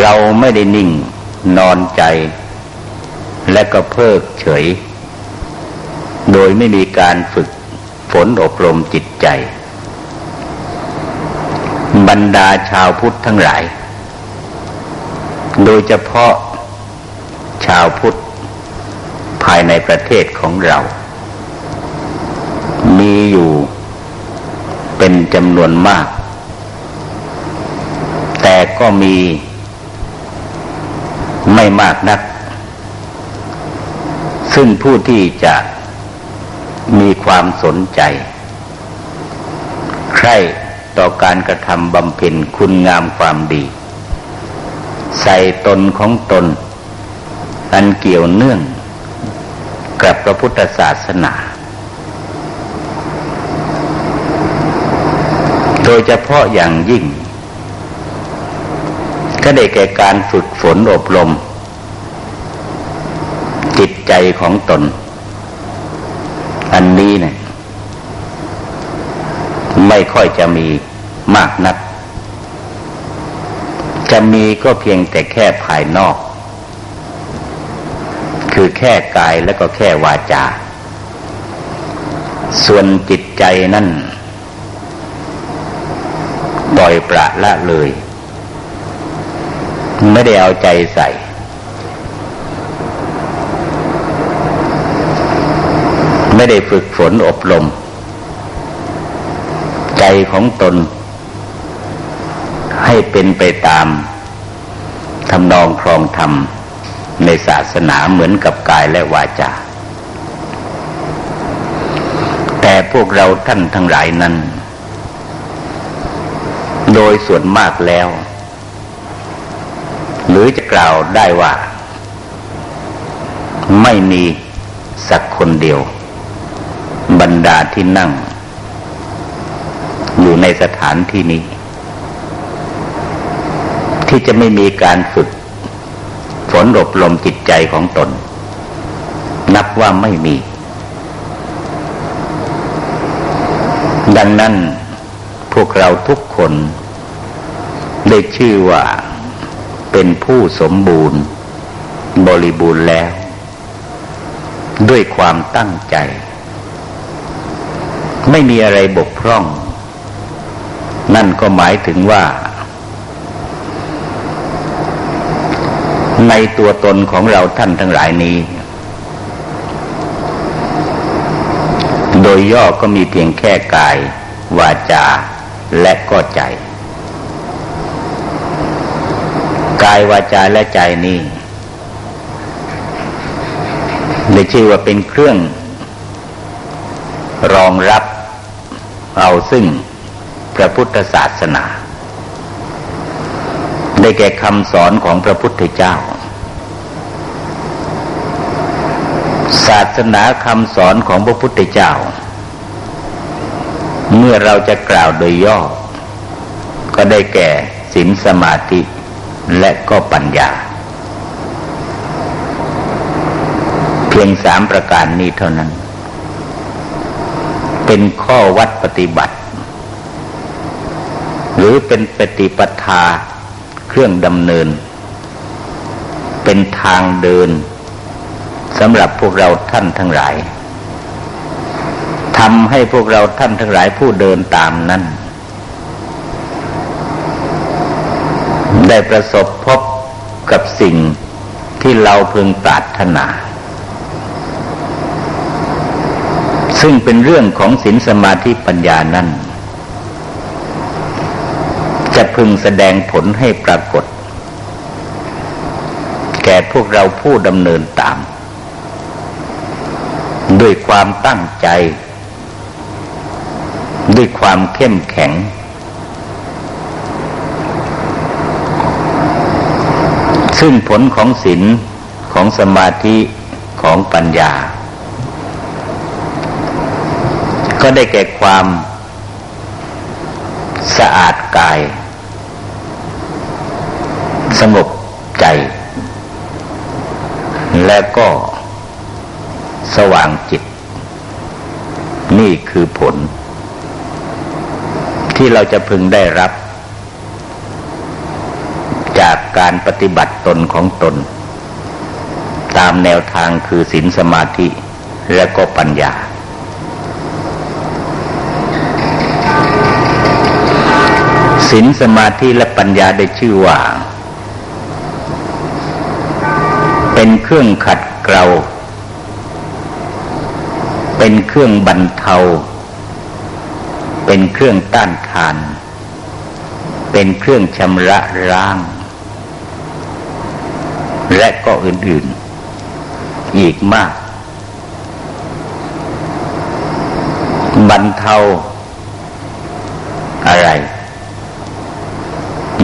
เราไม่ได้นิ่งนอนใจ และก็เพิกเฉย โดยไม่มีการฝึกฝนอบรมจิตใจ บรรดาชาวพุทธทั้งหลาย โดยเฉพาะชาวพุทธภายในประเทศของเรา มีอยู่เป็นจำนวนมาก แต่ก็มีไม่มากนัก ซึ่งผู้ที่จะมีความสนใจ ใคร่ต่อการกระทำบำเพ็ญคุณงามความดี ใส่ตนของตน อันเกี่ยวเนื่องกับพระพุทธศาสนา โดยเฉพาะอย่างยิ่ง ก็ได้แก่การฝึกฝนอบรม จิตใจของตน อันนี้เนะี่ยไม่ค่อยจะมีมากนัก จะมีก็เพียงแต่แค่ภายนอก คือแค่กายแล้วก็แค่วาจา ส่วนจิตใจนั่น ปล่อยประละเลย ไม่ได้เอาใจใส่ ไม่ได้ฝึกฝนอบรม ใจของตน ให้เป็นไปตามทำนองครองธรรมในศาสนาเหมือนกับกายและวาจาแต่พวกเราท่านทั้งหลายนั้น โดยส่วนมากแล้ว หรือจะกล่าวได้ว่า ไม่มีสักคนเดียว บรรดาที่นั่ง อยู่ในสถานที่นี้ ที่จะไม่มีการฝึกฝนอบรมจิตใจของตน นับว่าไม่มี ดังนั้น พวกเราทุกคนได้ชื่อว่าเป็นผู้สมบูรณ์ บริบูรณ์แล้ว ด้วยความตั้งใจ ไม่มีอะไรบกพร่อง นั่นก็หมายถึงว่า ในตัวตนของเราท่านทั้งหลายนี้ โดยย่อก็มีเพียงแค่กาย วาจา และก็ใจ กายวาจาและใจนี้ได้ชื่อว่าเป็นเครื่อง รองรับเอาซึ่งพระพุทธศาสนา ได้แก่คำสอนของพระพุทธเจ้า ศาสนาคำสอนของพระพุทธเจ้า เมื่อเราจะกล่าวโดยย่อ ก็ได้แก่ศีลสมาธิและก็ปัญญา เพียงสามประการนี้เท่านั้น เป็นข้อวัดปฏิบัติ หรือเป็นปฏิปทาเครื่องดำเนิน เป็นทางเดินสำหรับพวกเราท่านทั้งหลายำให้พวกเราท่านทั้งหลายผู้เดินตามนั้น ได้ประสบพบกับสิ่งที่เราพึงปรารถนา ซึ่งเป็นเรื่องของศีลสมาธิปัญญานั้นจะพึงแสดงผลให้ปรากฏ แก่พวกเราผู้ดำเนินตาม ด้วยความตั้งใจ ด้วยความเข้มแข็ง ซึ่งผลของศีลของสมาธิของปัญญา ก็ได้แก่ความสะอาดกาย สงบใจ และก็สว่างจิต นี่คือผล ที่เราจะพึงได้รับ จากการปฏิบัติตนของตน ตามแนวทางคือศีลสมาธิและก็ปัญญา ศีลสมาธิและปัญญาได้ชื่อว่า เป็นเครื่องขัดเกลาเป็นเครื่องบรรเทา เป็นเครื่องต้านทาน เป็นเครื่องชำระล้าง และก็อื่นๆ อีกมาก บรรเทาอะไร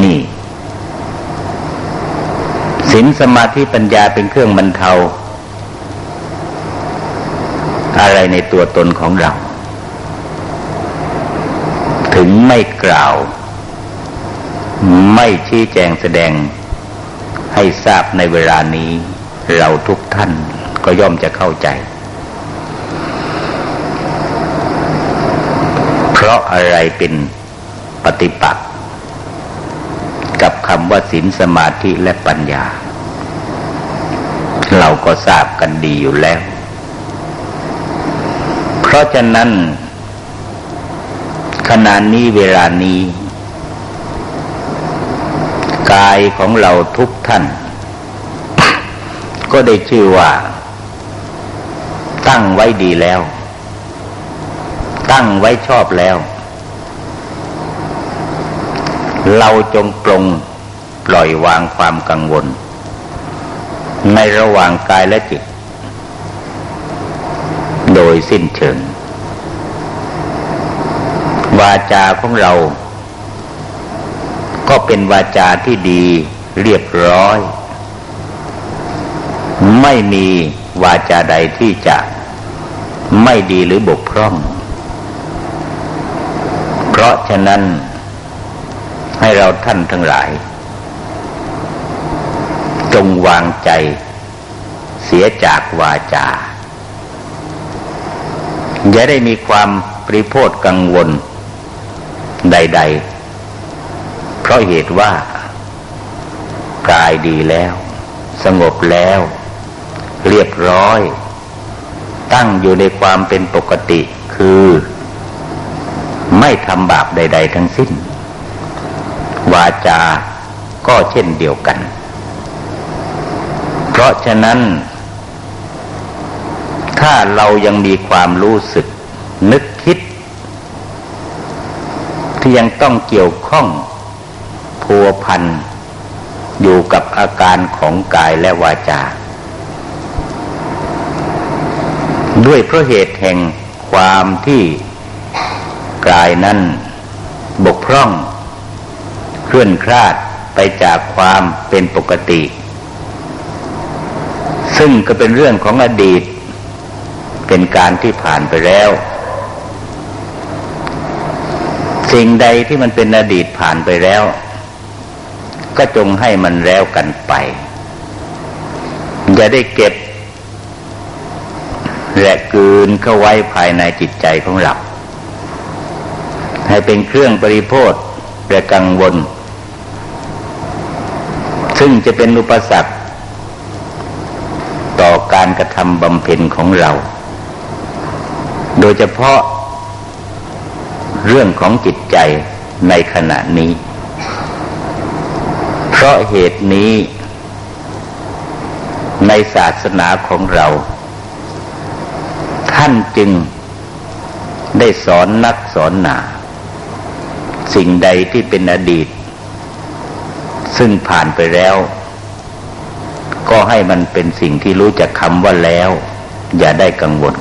นี่ศีลสมาธิปัญญาเป็นเครื่องบรรเทา อะไรในตัวตนของเรา ไม่กล่าว ไม่ชี้แจงแสดงให้ทราบในเวลานี้ เราทุกท่านก็ย่อมจะเข้าใจ เพราะอะไรเป็นปฏิปักษ์กับคำว่าศีลสมาธิและปัญญา เราก็ทราบกันดีอยู่แล้ว เพราะฉะนั้น ขณะนี้เวลานี้ กายของเราทุกท่าน ก็ได้ชื่อว่า ตั้งไว้ดีแล้ว ตั้งไว้ชอบแล้ว เราจงปลงปล่อยวางความกังวล ในระหว่างกายและจิต โดยสิ้นเชิง วาจาของเรา ก็เป็นวาจาที่ดีเรียบร้อย ไม่มีวาจาใดที่จะไม่ดีหรือบกพร่อง เพราะฉะนั้นให้เราท่านทั้งหลาย จงวางใจ เสียจากวาจา อย่าได้มีความปริโพธกังวล ใด ๆ เพราะเหตุว่า กายดีแล้ว สงบแล้ว เรียบร้อย ตั้งอยู่ในความเป็นปกติคือ ไม่ทำบาปใด ๆ ทั้งสิ้น วาจาก็เช่นเดียวกัน เพราะฉะนั้น ถ้าเรายังมีความรู้สึกนึก ที่ยังต้องเกี่ยวข้องพัวพันอยู่กับอาการของกายและวาจา ด้วยเพราะเหตุแห่งความที่กายนั้นบกพร่อง เคลื่อนคลาดไปจากความเป็นปกติ ซึ่งก็เป็นเรื่องของอดีต เป็นการที่ผ่านไปแล้ว สิ่งใดที่มันเป็นอดีตผ่านไปแล้ว ก็จงให้มันแล้วกันไป อย่าได้เก็บและกืนเข้าไว้ภายในจิตใจของเราให้เป็นเครื่องปริโภทและกังวล ซึ่งจะเป็นอุปสรรคต่อการกระทำบำเพ็ญของเรา โดยเฉพาะ เรื่องของจิตใจในขณะนี้ เพราะเหตุนี้ ในศาสนาของเรา ท่านจึงได้สอนนักสอนหนา สิ่งใดที่เป็นอดีต ซึ่งผ่านไปแล้ว ก็ให้มันเป็นสิ่งที่รู้จักคำว่าแล้ว อย่าได้กังวล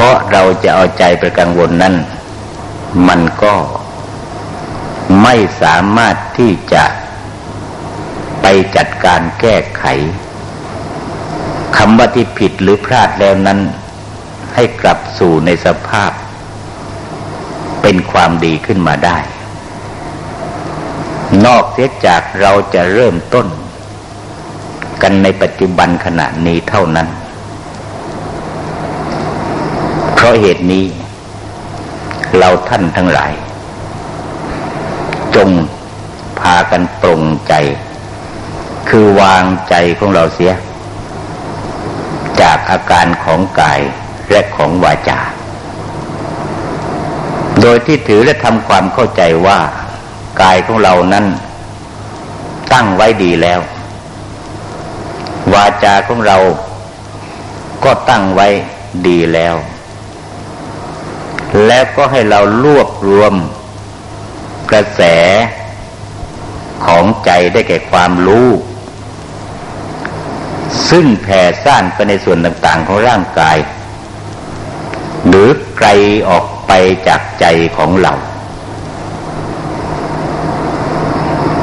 ราะเราจะเอาใจไปกังวลนั้น มันก็ไม่สามารถที่จะไปจัดการแก้ไขคำว่าที่ผิดหรือพลาดแล้วนั้น ให้กลับสู่ในสภาพ เป็นความดีขึ้นมาได้ นอกเสียจากเราจะเริ่มต้น กันในปัจจุบันขณะนี้เท่านั้น ราะเหตุนี้ เราท่านทั้งหลาย จงพากันปรงใจ คือวางใจของเราเสีย จากอาการของกายและของวาจา โดยที่ถือและทำความเข้าใจว่า กายของเรานั้น ตั้งไว้ดีแล้ว วาจาของเราก็ตั้งไว้ดีแล้ว แล้วก็ให้เรารวบรวมกระแสของใจได้แก่ความรู้ ซึ่งแผ่ซ่านไปในส่วนต่างๆของร่างกาย หรือไกลออกไปจากใจของเรา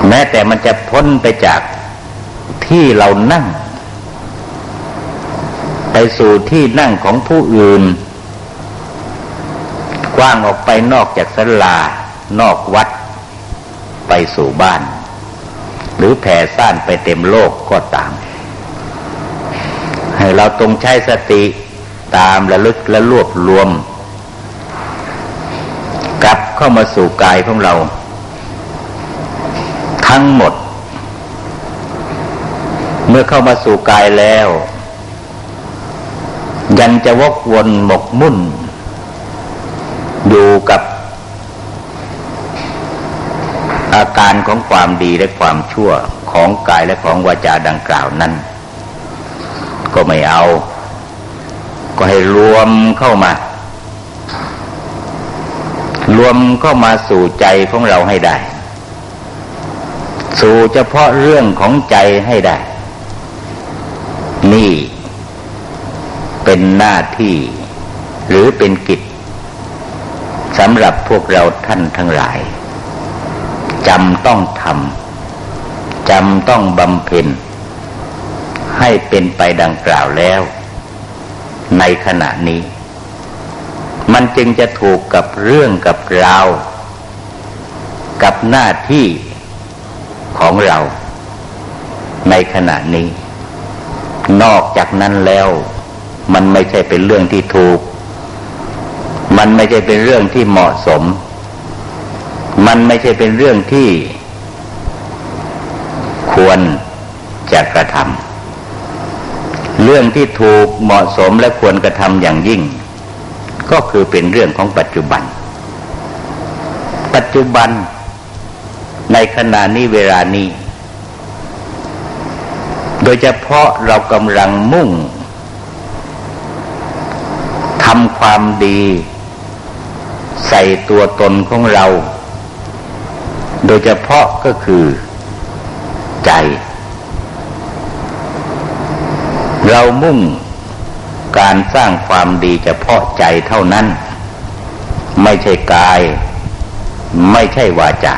แม้แต่มันจะพ้นไปจากที่เรานั่ง ไปสู่ที่นั่งของผู้อื่น กว้างออกไปนอกจากสลา นอกวัด ไปสู่บ้าน หรือแผ่ซ่านไปเต็มโลกก็ตาม ให้เราตรงใช้สติตามระลึกและรวบรวม กลับเข้ามาสู่กายของเรา ทั้งหมด เมื่อเข้ามาสู่กายแล้ว ยังจะวกวนหมกมุ่น อยู่กับอาการของความดีและความชั่วของกายและของวาจาดังกล่าวนั้น ก็ไม่เอา ก็ให้รวมเข้ามา รวมเข้ามาสู่ใจของเราให้ได้ สู่เฉพาะเรื่องของใจให้ได้ นี่เป็นหน้าที่หรือเป็นกิจ สำหรับพวกเราท่านทั้งหลายจำต้องทำจำต้องบำเพ็ญให้เป็นไปดังกล่าวแล้ว ในขณะนี้ มันจึงจะถูกกับเรื่องกับราวกับหน้าที่ของเรา ในขณะนี้ นอกจากนั้นแล้ว มันไม่ใช่เป็นเรื่องที่ถูก มันไม่ใช่เป็นเรื่องที่เหมาะสม มันไม่ใช่เป็นเรื่องที่ควรจะกระทำเรื่องที่ถูกเหมาะสมและควรกระทำอย่างยิ่ง ก็คือเป็นเรื่องของปัจจุบัน ปัจจุบันในขณะนี้เวลานี้ โดยเฉพาะเรากำลังมุ่งทำความดี ใส่ตัวตนของเรา โดยเฉพาะก็คือใจ เรามุ่งการสร้างความดีเฉพาะใจเท่านั้น ไม่ใช่กาย ไม่ใช่วาจา